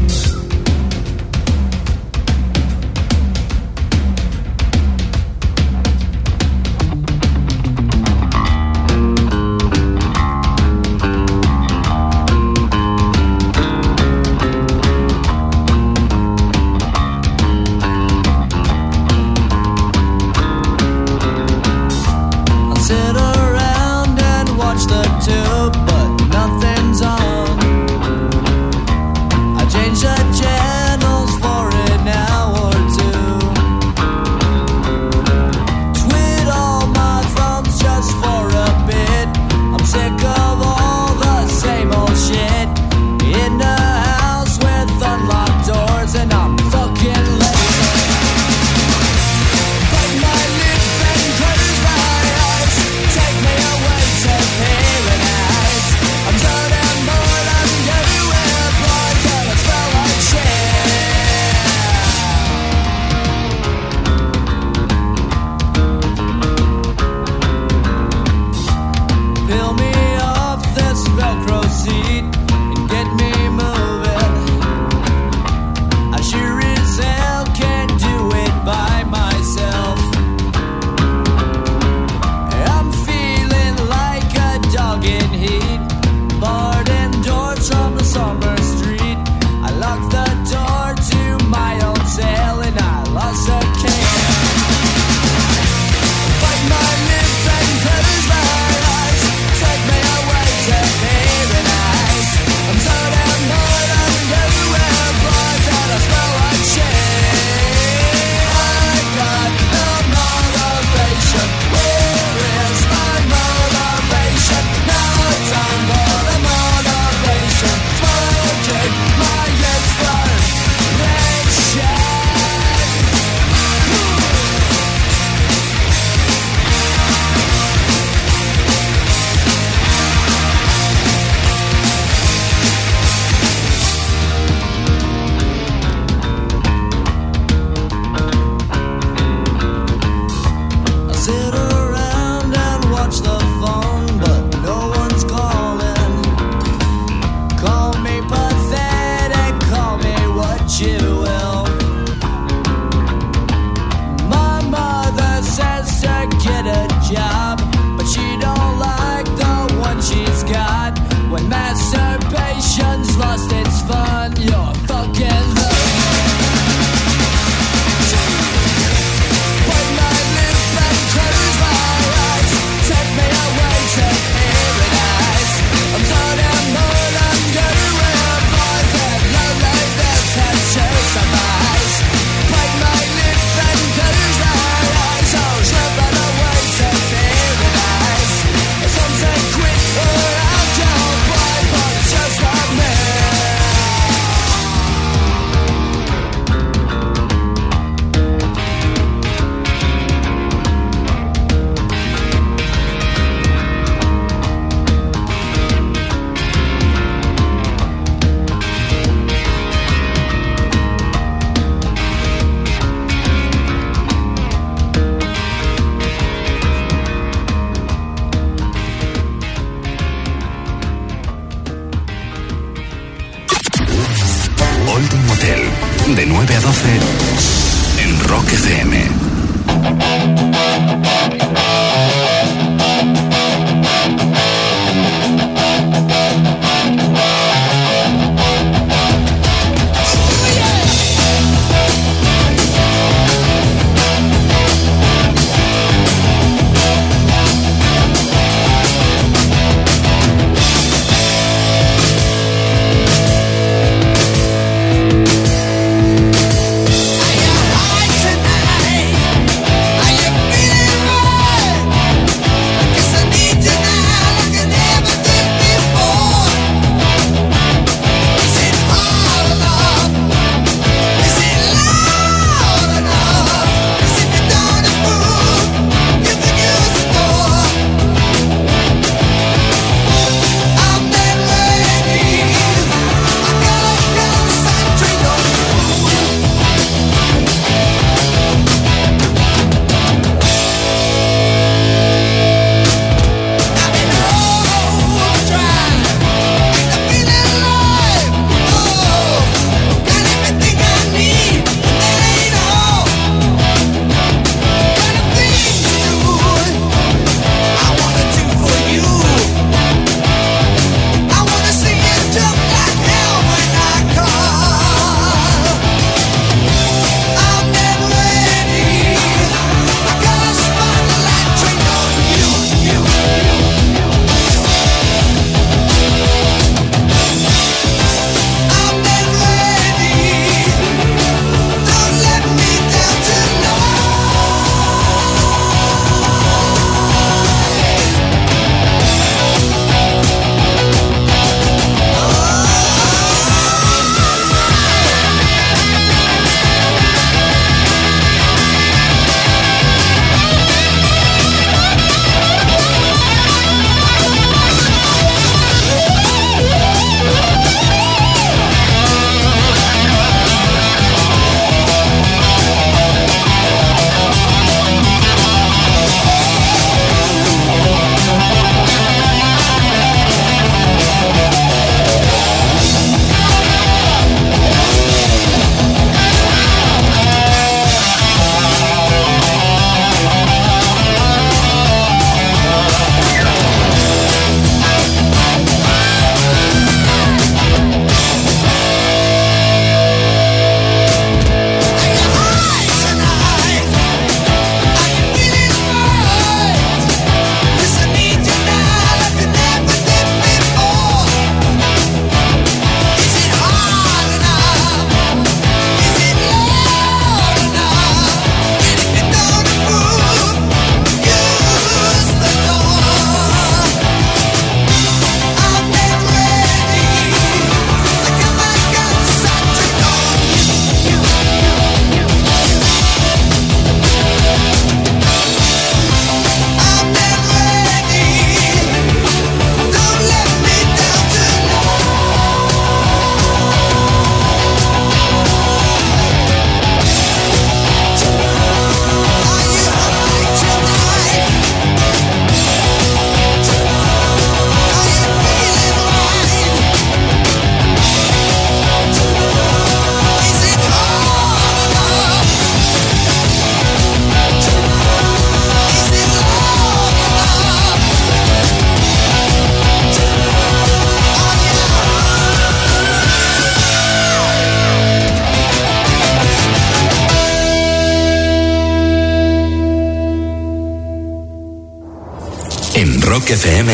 FM,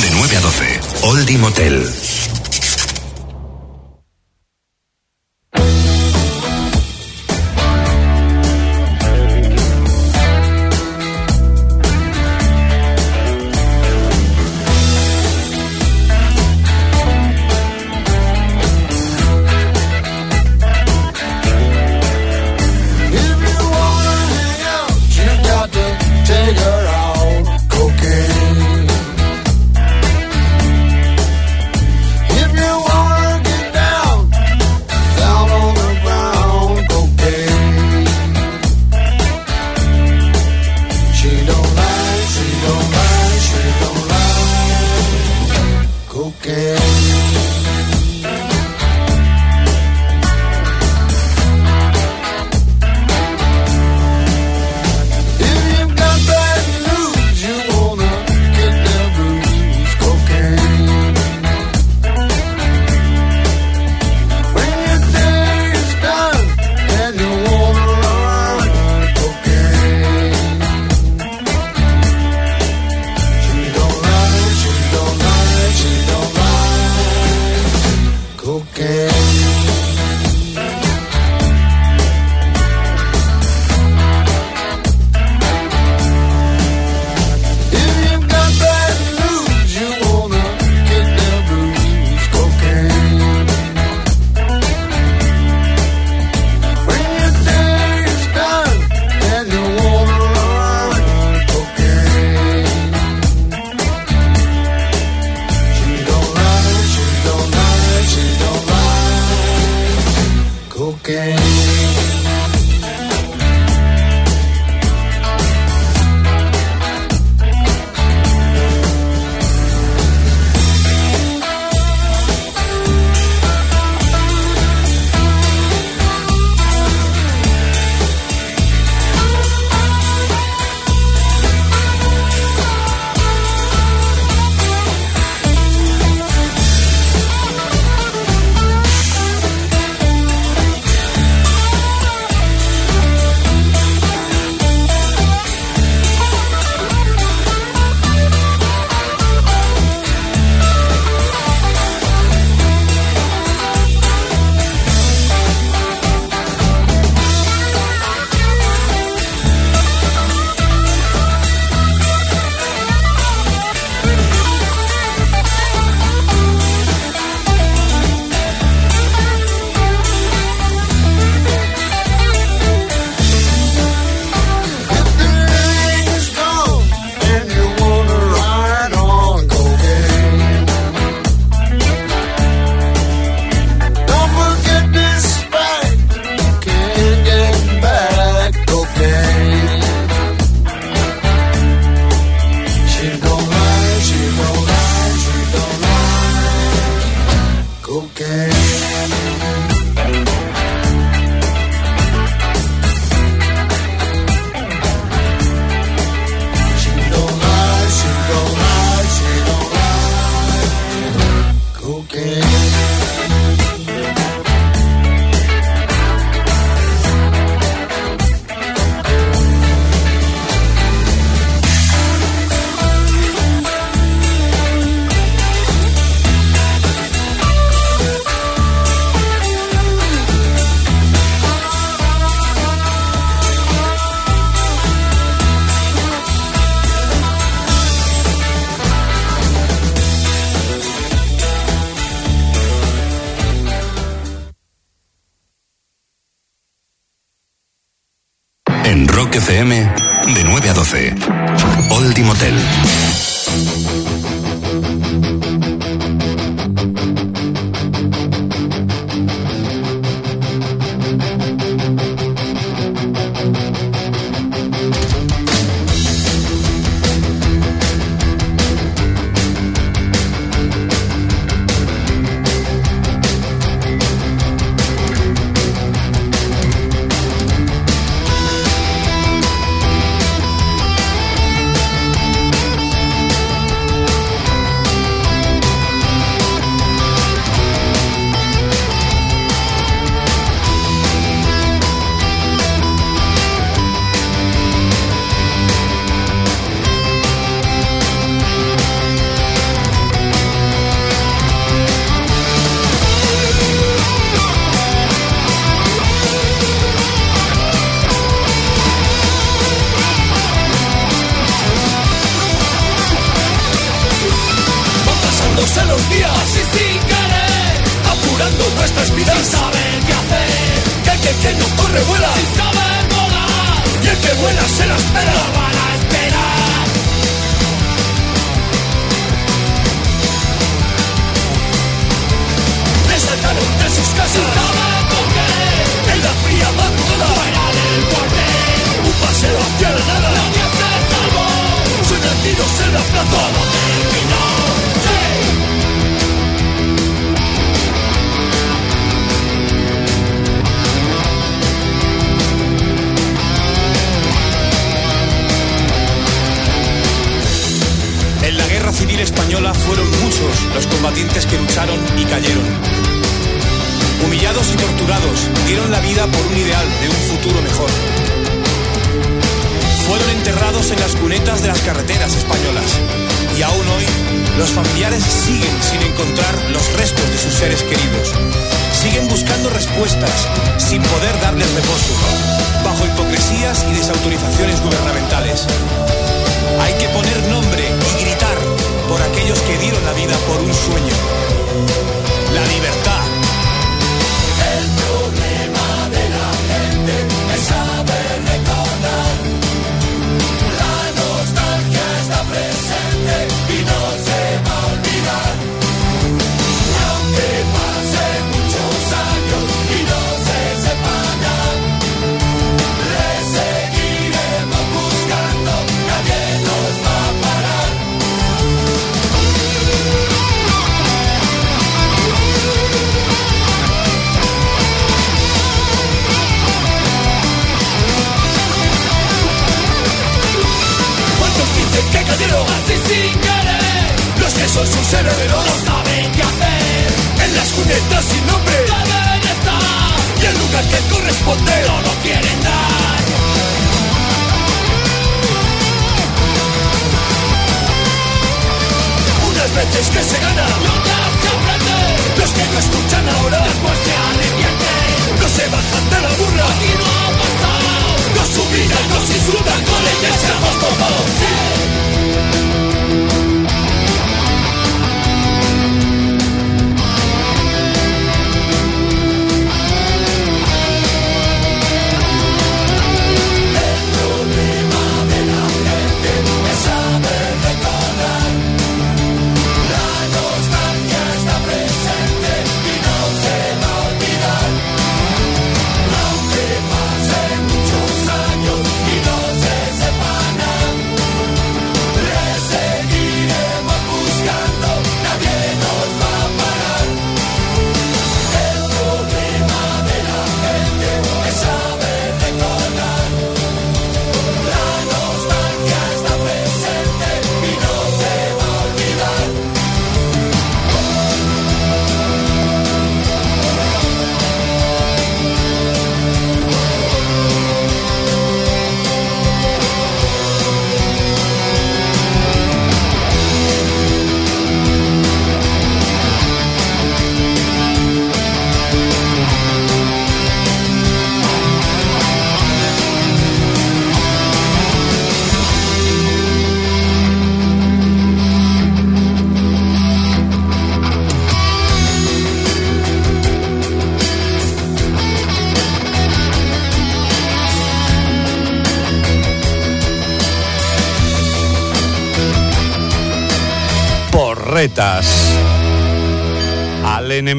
de 9 a 12. Oldie Motel.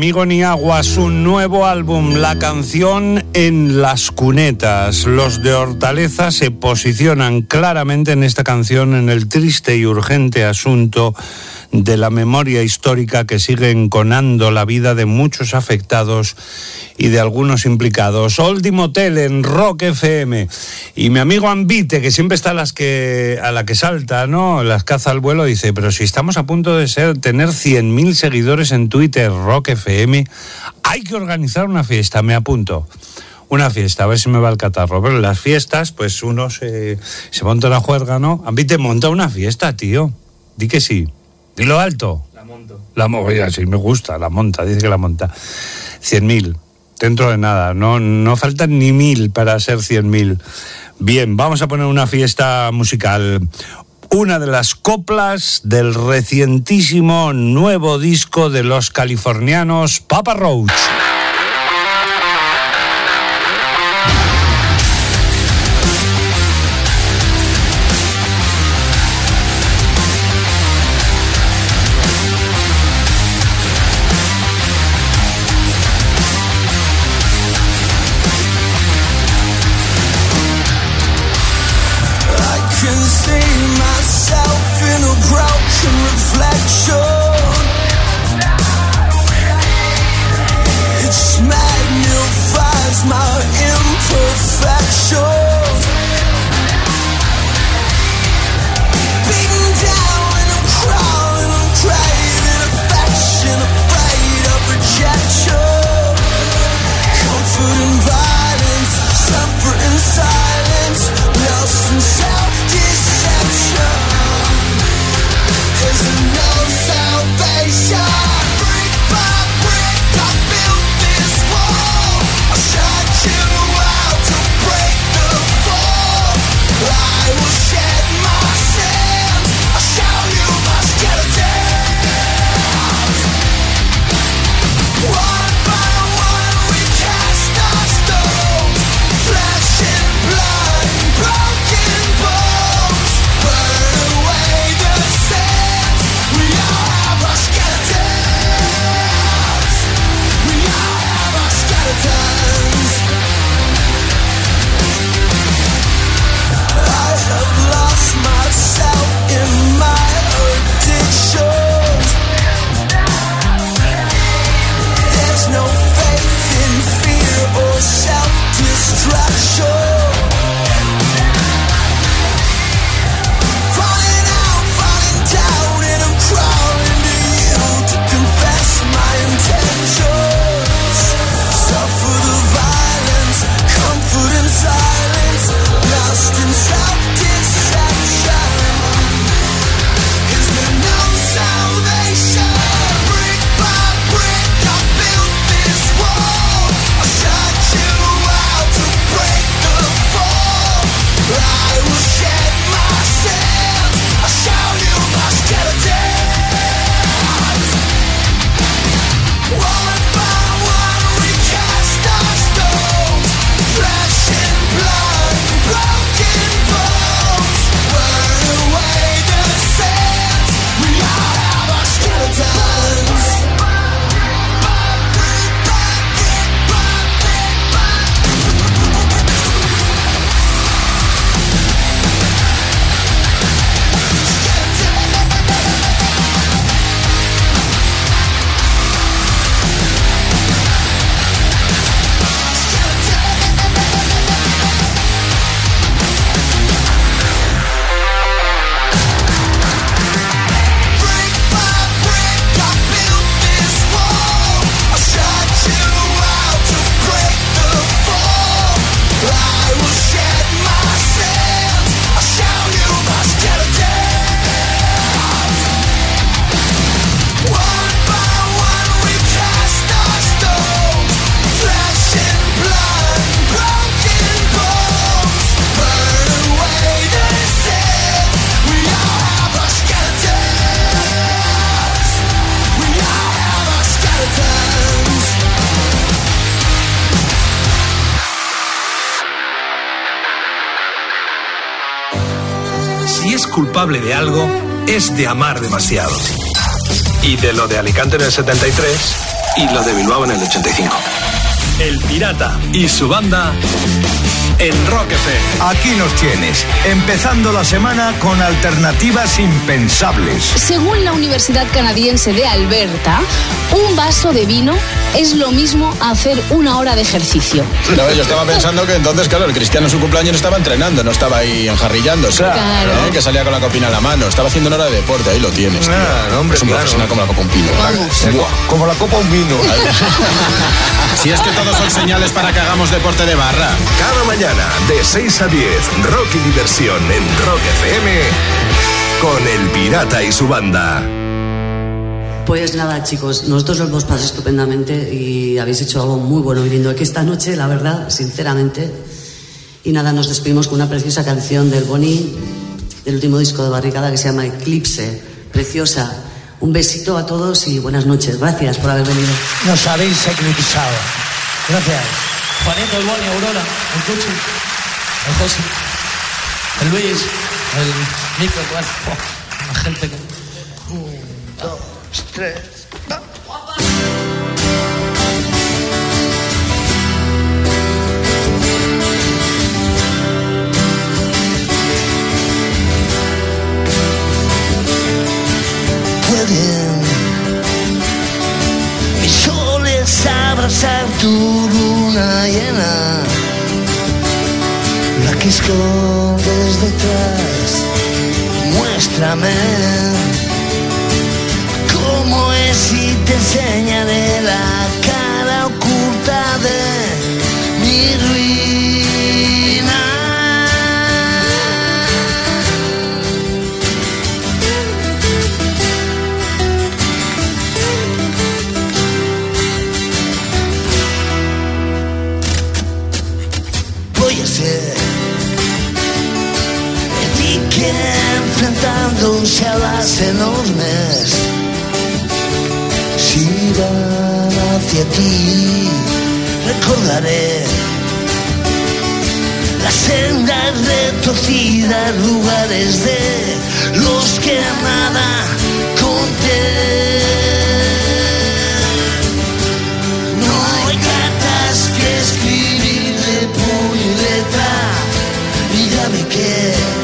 Al enemigo ni aguas, un nuevo álbum, la canción En las cunetas. Los de Hortaleza se posicionan claramente en esta canción en el triste y urgente asunto de la memoria histórica que sigue enconando la vida de muchos afectados y de algunos implicados. Oldie Motel en Rock FM. Y mi amigo Ambite, que siempre está a, las que, a la que salta, ¿no? Las caza al vuelo, dice, pero si estamos a punto de ser, tener 100.000 seguidores en Twitter, Rock FM, hay que organizar una fiesta, me apunto. Una fiesta, a ver si me va el catarro. Pero las fiestas, pues uno se, se monta una juerga, ¿no? Ambite, monta una fiesta, tío. Di que sí. Dilo alto. La monto. La monta, sí, me gusta, la monta, dice que la monta. 100.000, dentro de nada, no, no faltan ni mil para ser 100.000. Bien, vamos a poner una fiesta musical. Una de las coplas del recientísimo nuevo disco de los californianos Papa Roach. Culpable de algo es de amar demasiado. Y de lo de Alicante en el 73 y lo de Bilbao en el 85. El Pirata y su banda en Rock FM. Aquí nos tienes, empezando la semana con alternativas impensables. Según la Universidad Canadiense de Alberta, un vaso de vino es lo mismo hacer una hora de ejercicio. No, yo estaba pensando que entonces, claro, el cristiano en su cumpleaños estaba entrenando, no estaba ahí enjarrillándose. Claro. ¿eh? Que salía con la copina en la mano, estaba haciendo una hora de deporte, ahí lo tienes. tío. Claro, hombre, es un claro. profesional como la copa un pino. Como la copa un vino. si es que todos son señales para que hagamos deporte de barra. Cada mañana, de 6 a 10, rock y diversión en Rock FM con El Pirata y su banda. Pues nada, chicos, nosotros lo hemos pasado estupendamente y habéis hecho algo muy bueno viniendo aquí esta noche, la verdad, sinceramente. Y nada, nos despedimos con una preciosa canción del Boni, del último disco de Barricada que se llama Eclipse, preciosa. Un besito a todos y buenas noches. Gracias por haber venido. Nos habéis eclipsado. Gracias. Juanito, el Boni, Aurora, el Cuchi, el José, el Luis, el Nico, bueno, oh, la gente que... Un, dos, tres... abrazar tu luna llena la que escondes detrás. Muéstrame cómo es y te enseñaré la cara oculta de mi ruina las enormes si van hacia ti recordaré las sendas retorcidas lugares de los que nada conté escribir de puño y letra. Dígame que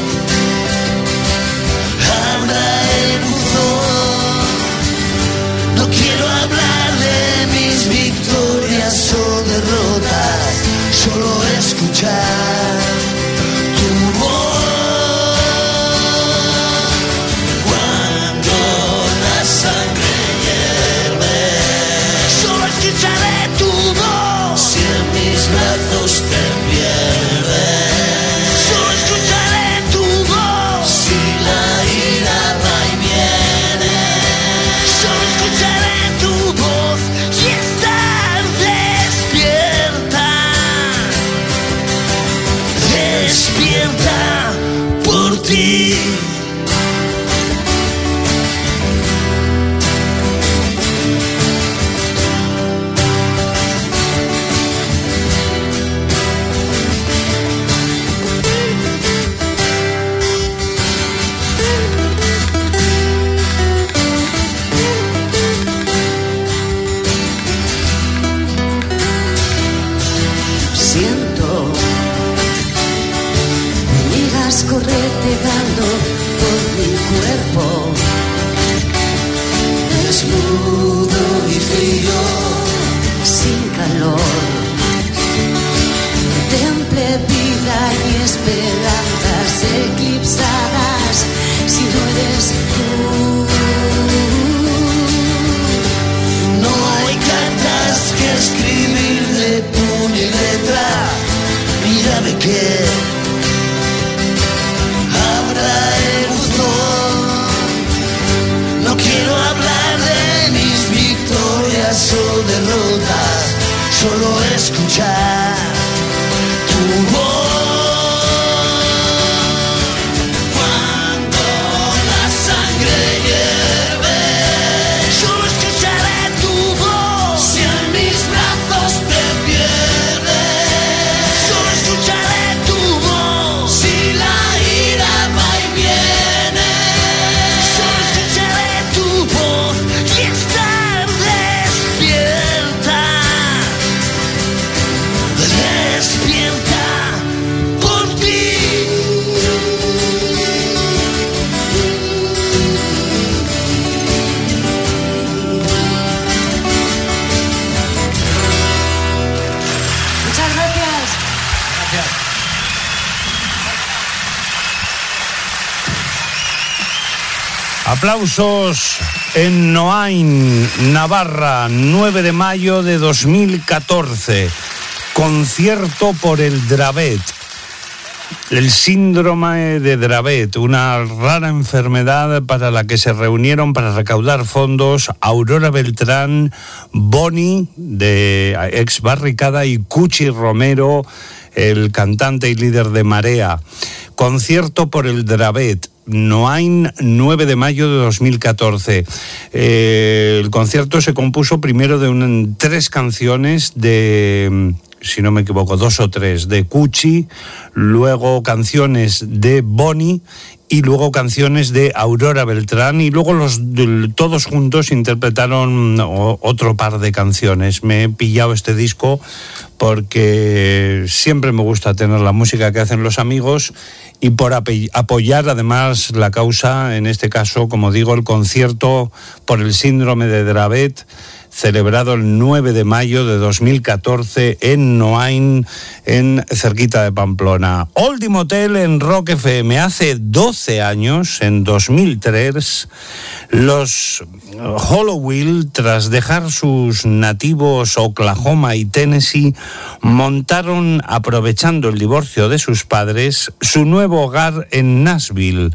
Aplausos en Noain, Navarra, 9 de mayo de 2014. Concierto por el Dravet. El síndrome de Dravet, una rara enfermedad para la que se reunieron para recaudar fondos Aurora Beltrán, Boni, de ex Barricada, y Cuchi Romero, el cantante y líder de Marea. Concierto por el Dravet. Noain, 9 de mayo de 2014. Eh, el concierto se compuso primero de un- tres canciones de, si no me equivoco, dos o tres, de Cuchi, luego canciones de Bonnie y luego canciones de Aurora Beltrán y luego los todos juntos interpretaron otro par de canciones. Me he pillado este disco porque siempre me gusta tener la música que hacen los amigos y por apoyar además la causa, en este caso, como digo, el concierto por el síndrome de Dravet celebrado el 9 de mayo de 2014 en Noain, en cerquita de Pamplona. Oldie Motel en Rock FM. Hace 12 años, en 2003, los Hollowell, tras dejar sus nativos Oklahoma y Tennessee, montaron, aprovechando el divorcio de sus padres, su nuevo hogar en Nashville.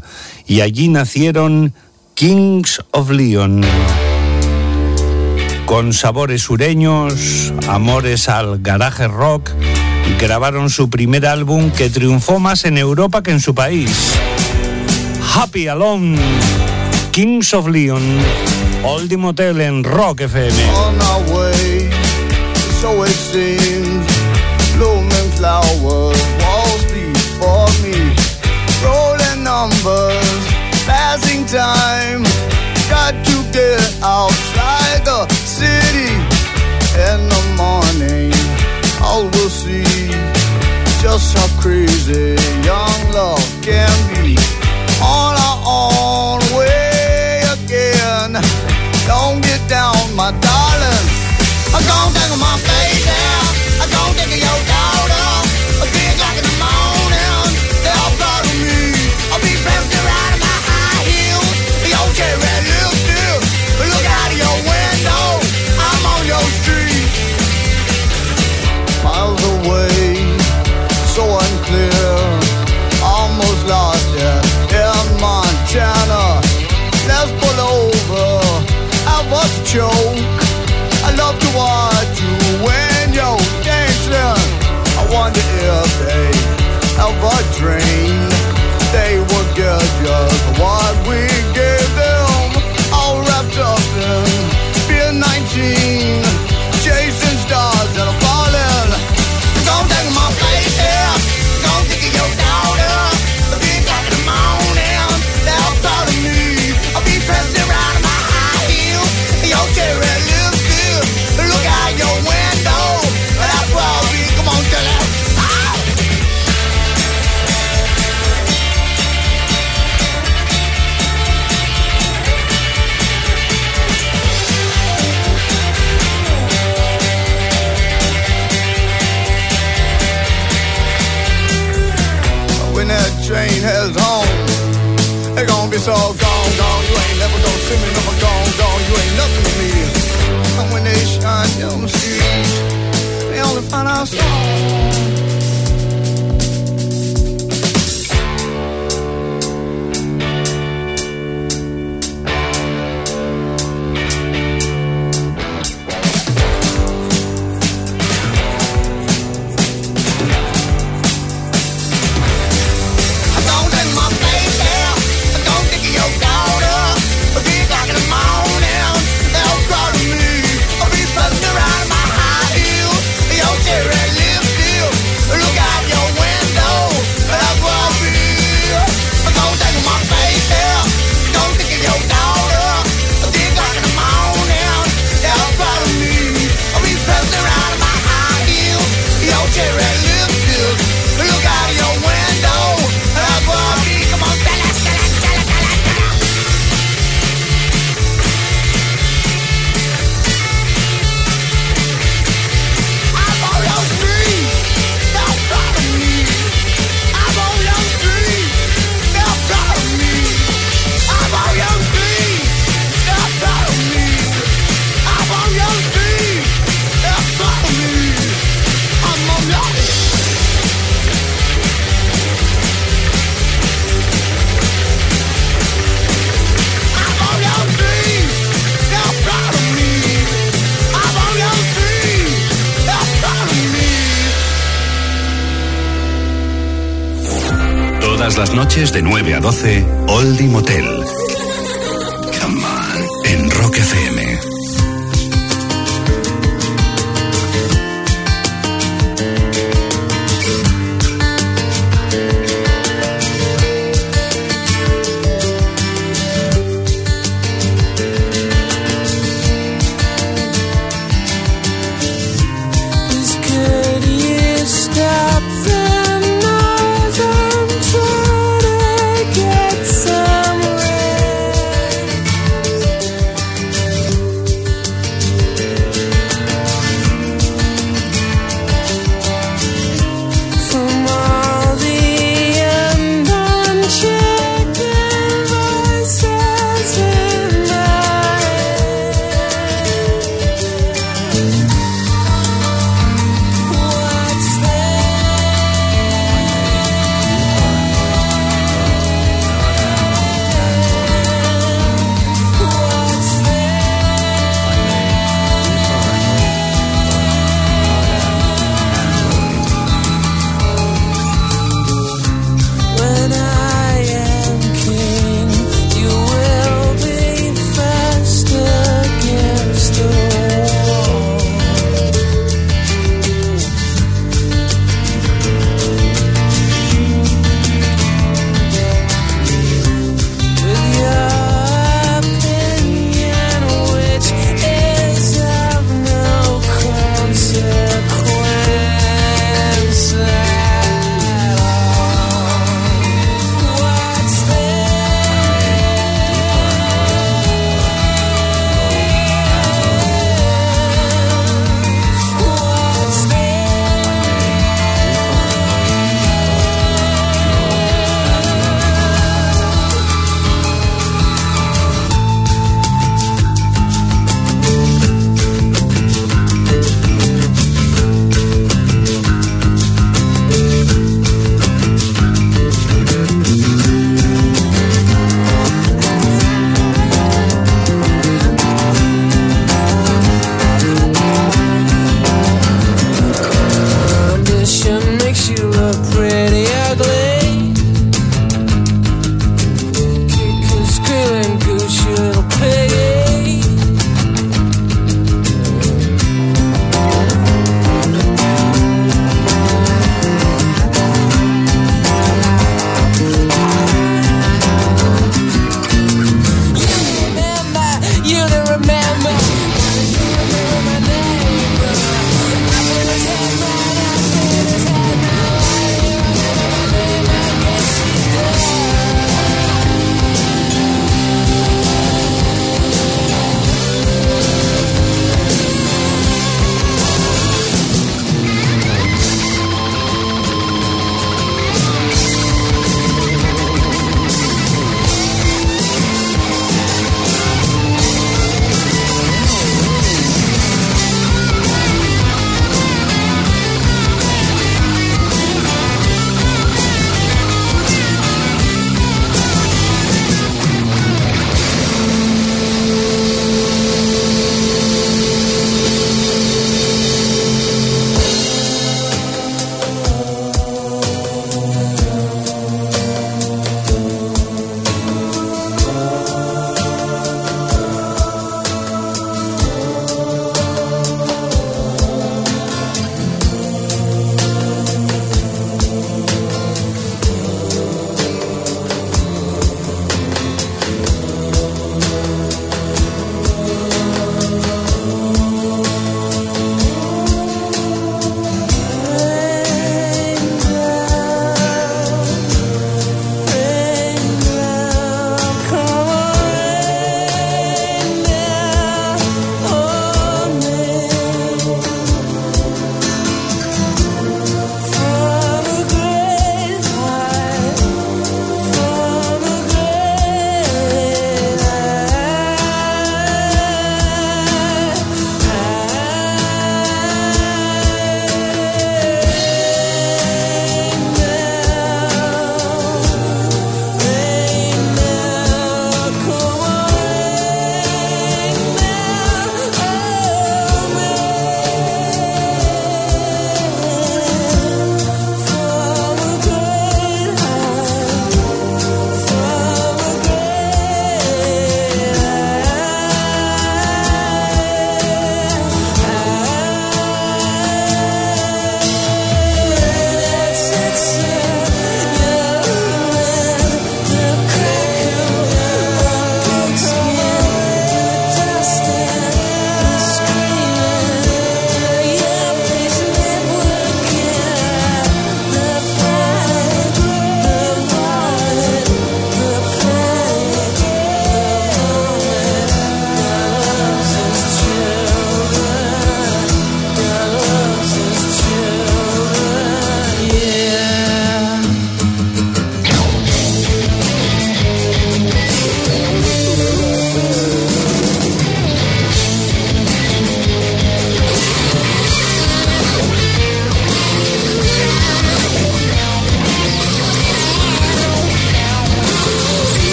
Y allí nacieron Kings of Leon con sabores sureños, amores al garaje rock, grabaron su primer álbum que triunfó más en Europa que en su país. Happy Alone, Kings of Leon, Oldie Motel en Rock FM. rolling numbers, passing time. Got to get outside morning. All will see just how crazy young love can be. On our own way again. Don't get down, my darling. I'm gonna of my baby. Down. I'm gonna of your I'm soul. Todas las noches de 9 a 12, Oldie Motel.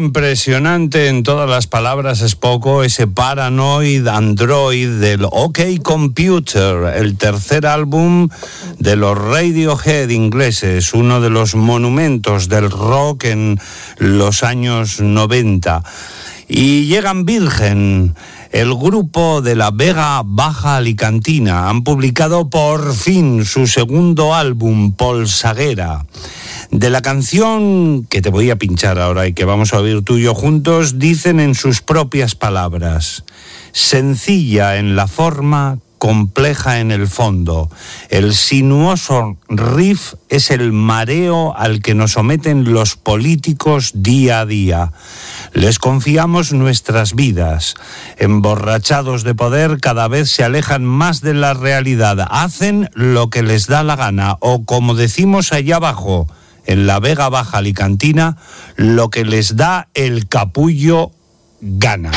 Impresionante en todas las palabras es poco ese Paranoid Android del OK Computer, el tercer álbum de los Radiohead ingleses, uno de los monumentos del rock en los años 90. Y llegan Virgen, el grupo de la Vega Baja Alicantina. Han publicado por fin su segundo álbum, Polsaguera. De la canción que te voy a pinchar ahora y que vamos a oír tú y yo juntos, dicen en sus propias palabras, sencilla en la forma, compleja en el fondo. El sinuoso riff es el mareo al que nos someten los políticos día a día. Les confiamos nuestras vidas. Emborrachados de poder, cada vez se alejan más de la realidad. Hacen lo que les da la gana o, como decimos allá abajo, en la Vega Baja Alicantina, lo que les da el capullo gana.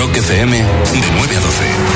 Rock FM, de 9 a 12.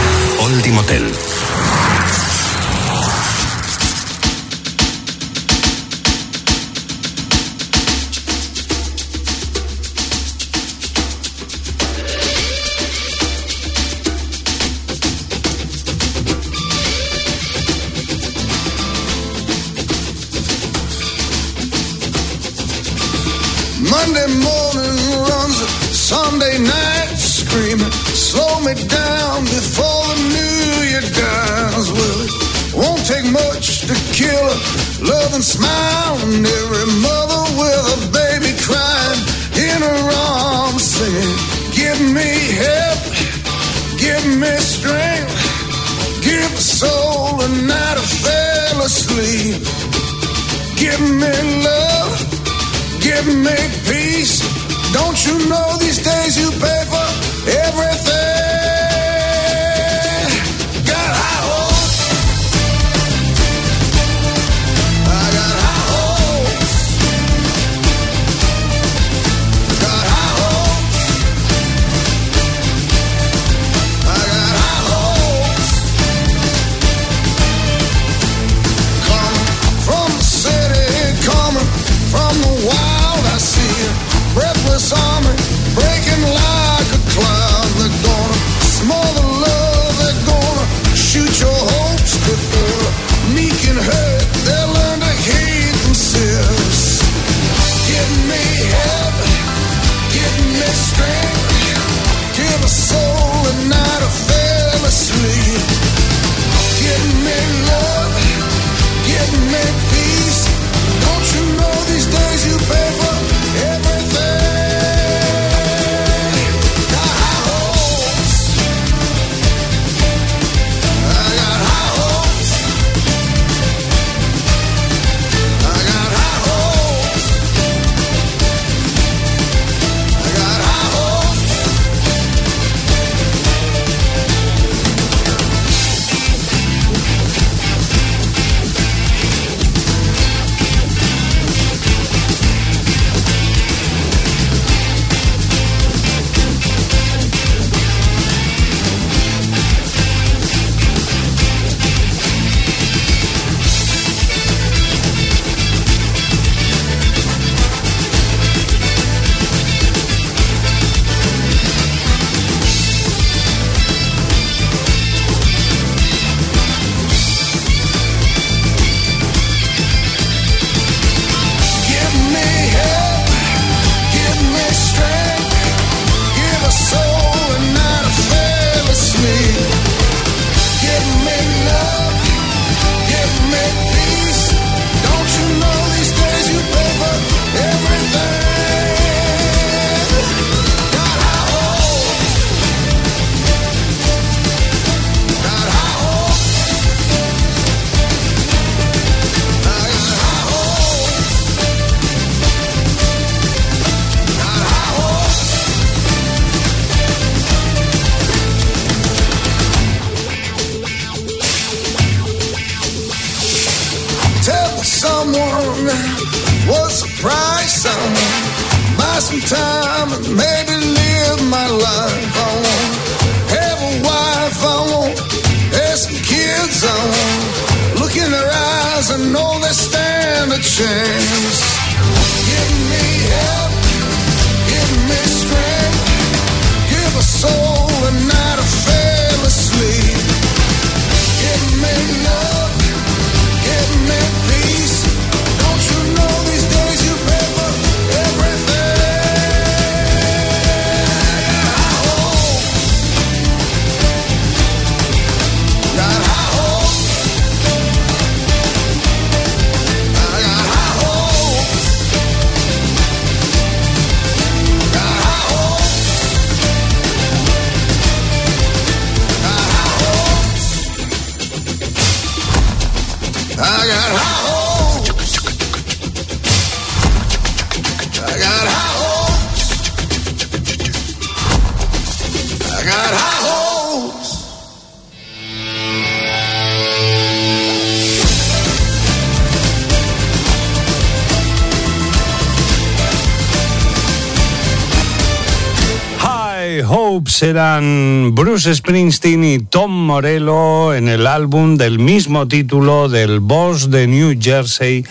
eran Bruce Springsteen y Tom Morello en el álbum del mismo título del Boss de New Jersey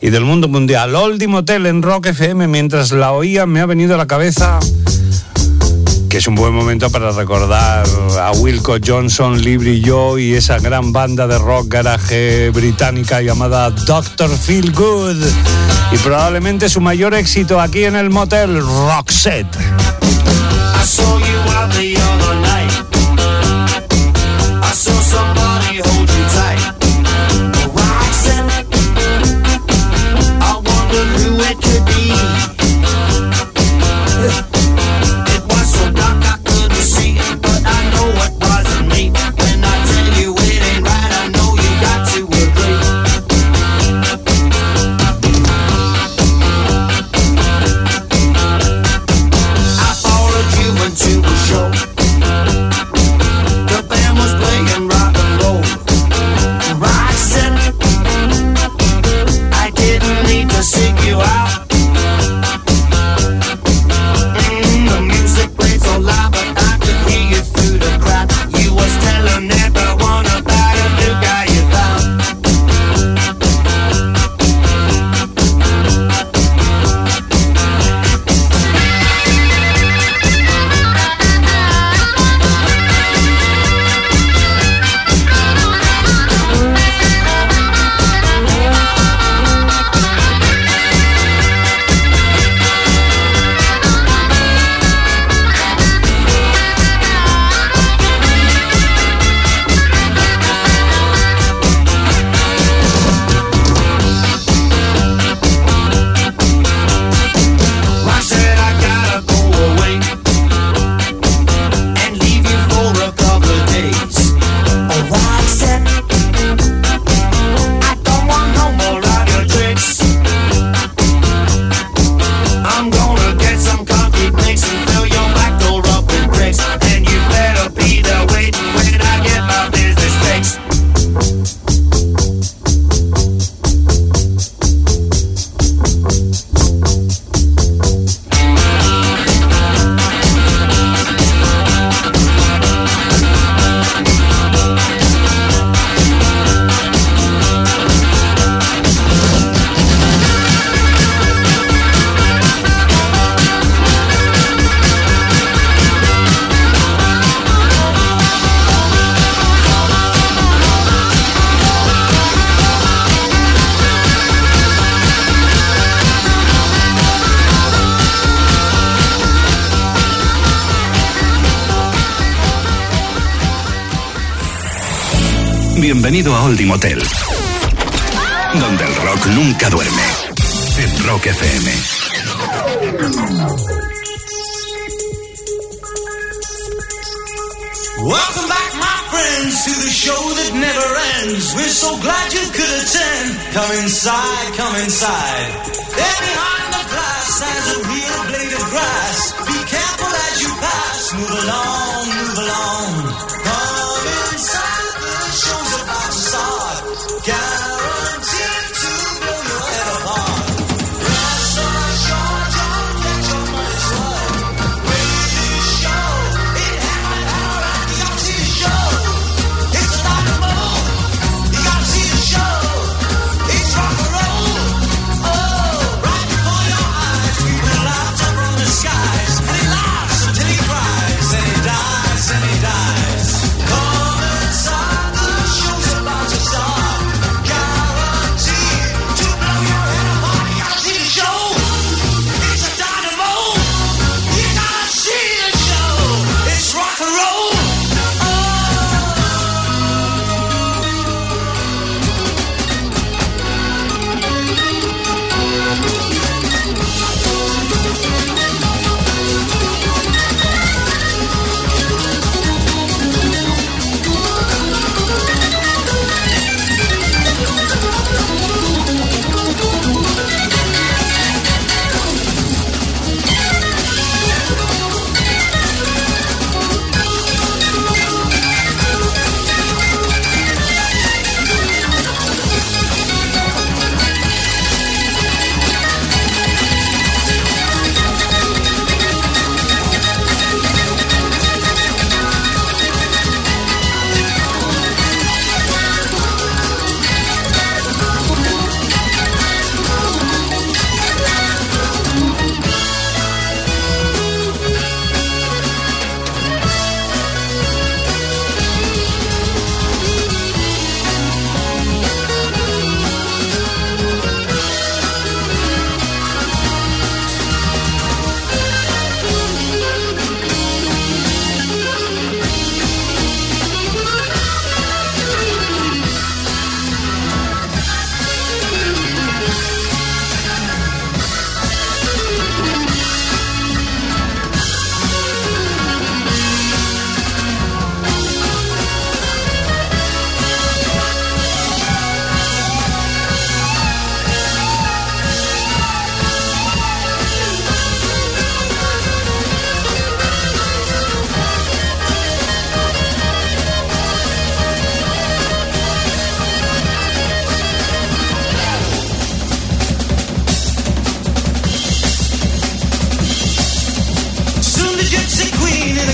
y del mundo mundial. Oldie Motel en Rock FM, mientras la oía me ha venido a la cabeza que es un buen momento para recordar a Wilco Johnson, Libri y yo y esa gran banda de rock garaje británica llamada Doctor Feel Good y probablemente su mayor éxito aquí en el motel Roxette.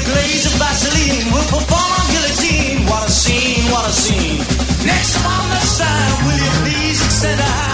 Glaze of Vaseline will perform on guillotine. What a scene, what a scene. Next up on the stand, will you please extend a hand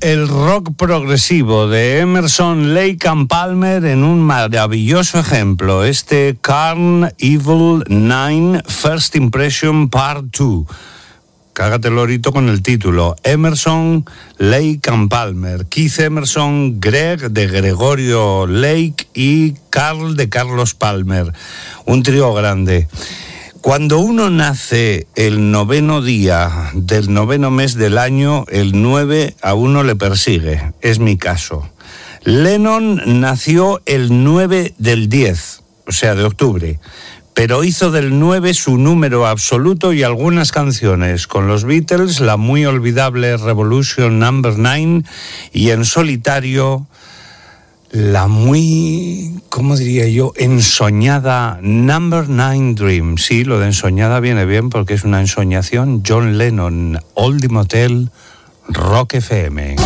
El rock progresivo de Emerson, Lake and Palmer en un maravilloso ejemplo, este Carn Evil 9 First Impression Part 2. Cágate el lorito con el título. Emerson, Lake and Palmer. Keith Emerson, Greg de Gregorio Lake y Carl de Carlos Palmer. Un trío grande. Cuando uno nace el noveno día del noveno mes del año, el 9 a uno le persigue. Es mi caso. Lennon nació el 9 del 10, o sea, de octubre, pero hizo del 9 su número absoluto y algunas canciones, con los Beatles, la muy olvidable Revolution Number 9 y en solitario la muy, ¿cómo diría yo? Ensoñada Number Nine Dream. Sí, lo de ensoñada viene bien porque es una ensoñación. John Lennon, Old Motel, Rock FM.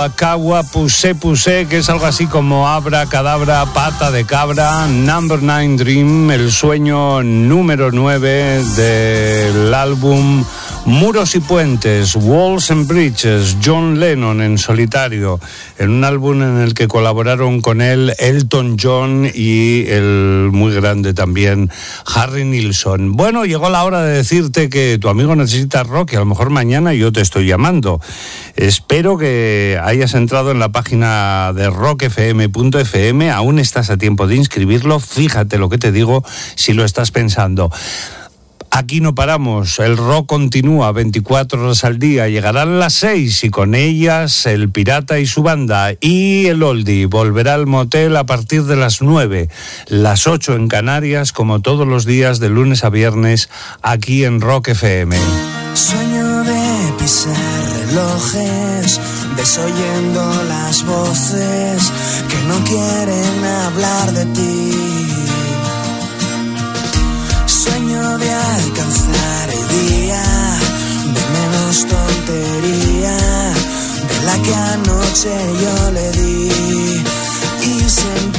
Baua, Kawa, Puse, Puse, que es algo así como Abra, Cadabra, Pata de Cabra, Number 9 Dream, el sueño número 9 del álbum Muros y Puentes, Walls and Bridges, John Lennon en solitario, en un álbum en el que colaboraron con él Elton John y el muy grande también Harry Nilsson. Bueno, llegó la hora de decirte que tu amigo necesita rock y a lo mejor mañana yo te estoy llamando. Espero que hayas entrado en la página de rockfm.fm, aún estás a tiempo de inscribirlo, fíjate lo que te digo si lo estás pensando. Aquí no paramos, el rock continúa 24 horas al día, llegarán las 6 y con ellas el pirata y su banda y el oldie volverá al motel a partir de las 9, las 8 en Canarias como todos los días de lunes a viernes aquí en Rock FM. Sueño de pisar relojes, desoyendo las voces que no quieren hablar de ti. Alcanzar el día, de menos tontería, de la que anoche yo le di. Y sentir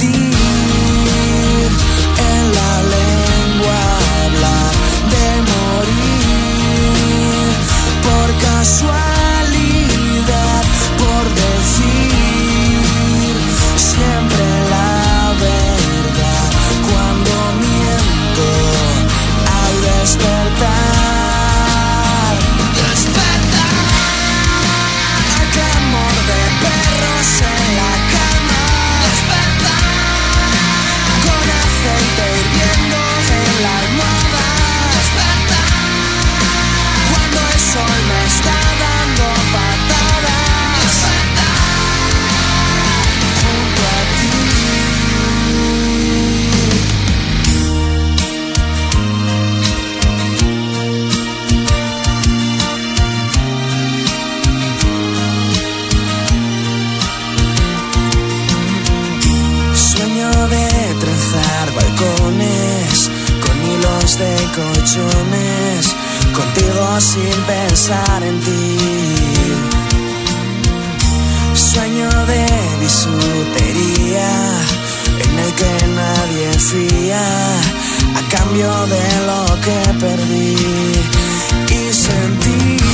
de colchones, contigo sin pensar en ti. Sueño de bisutería en el que nadie fía a cambio de lo que perdí y sentir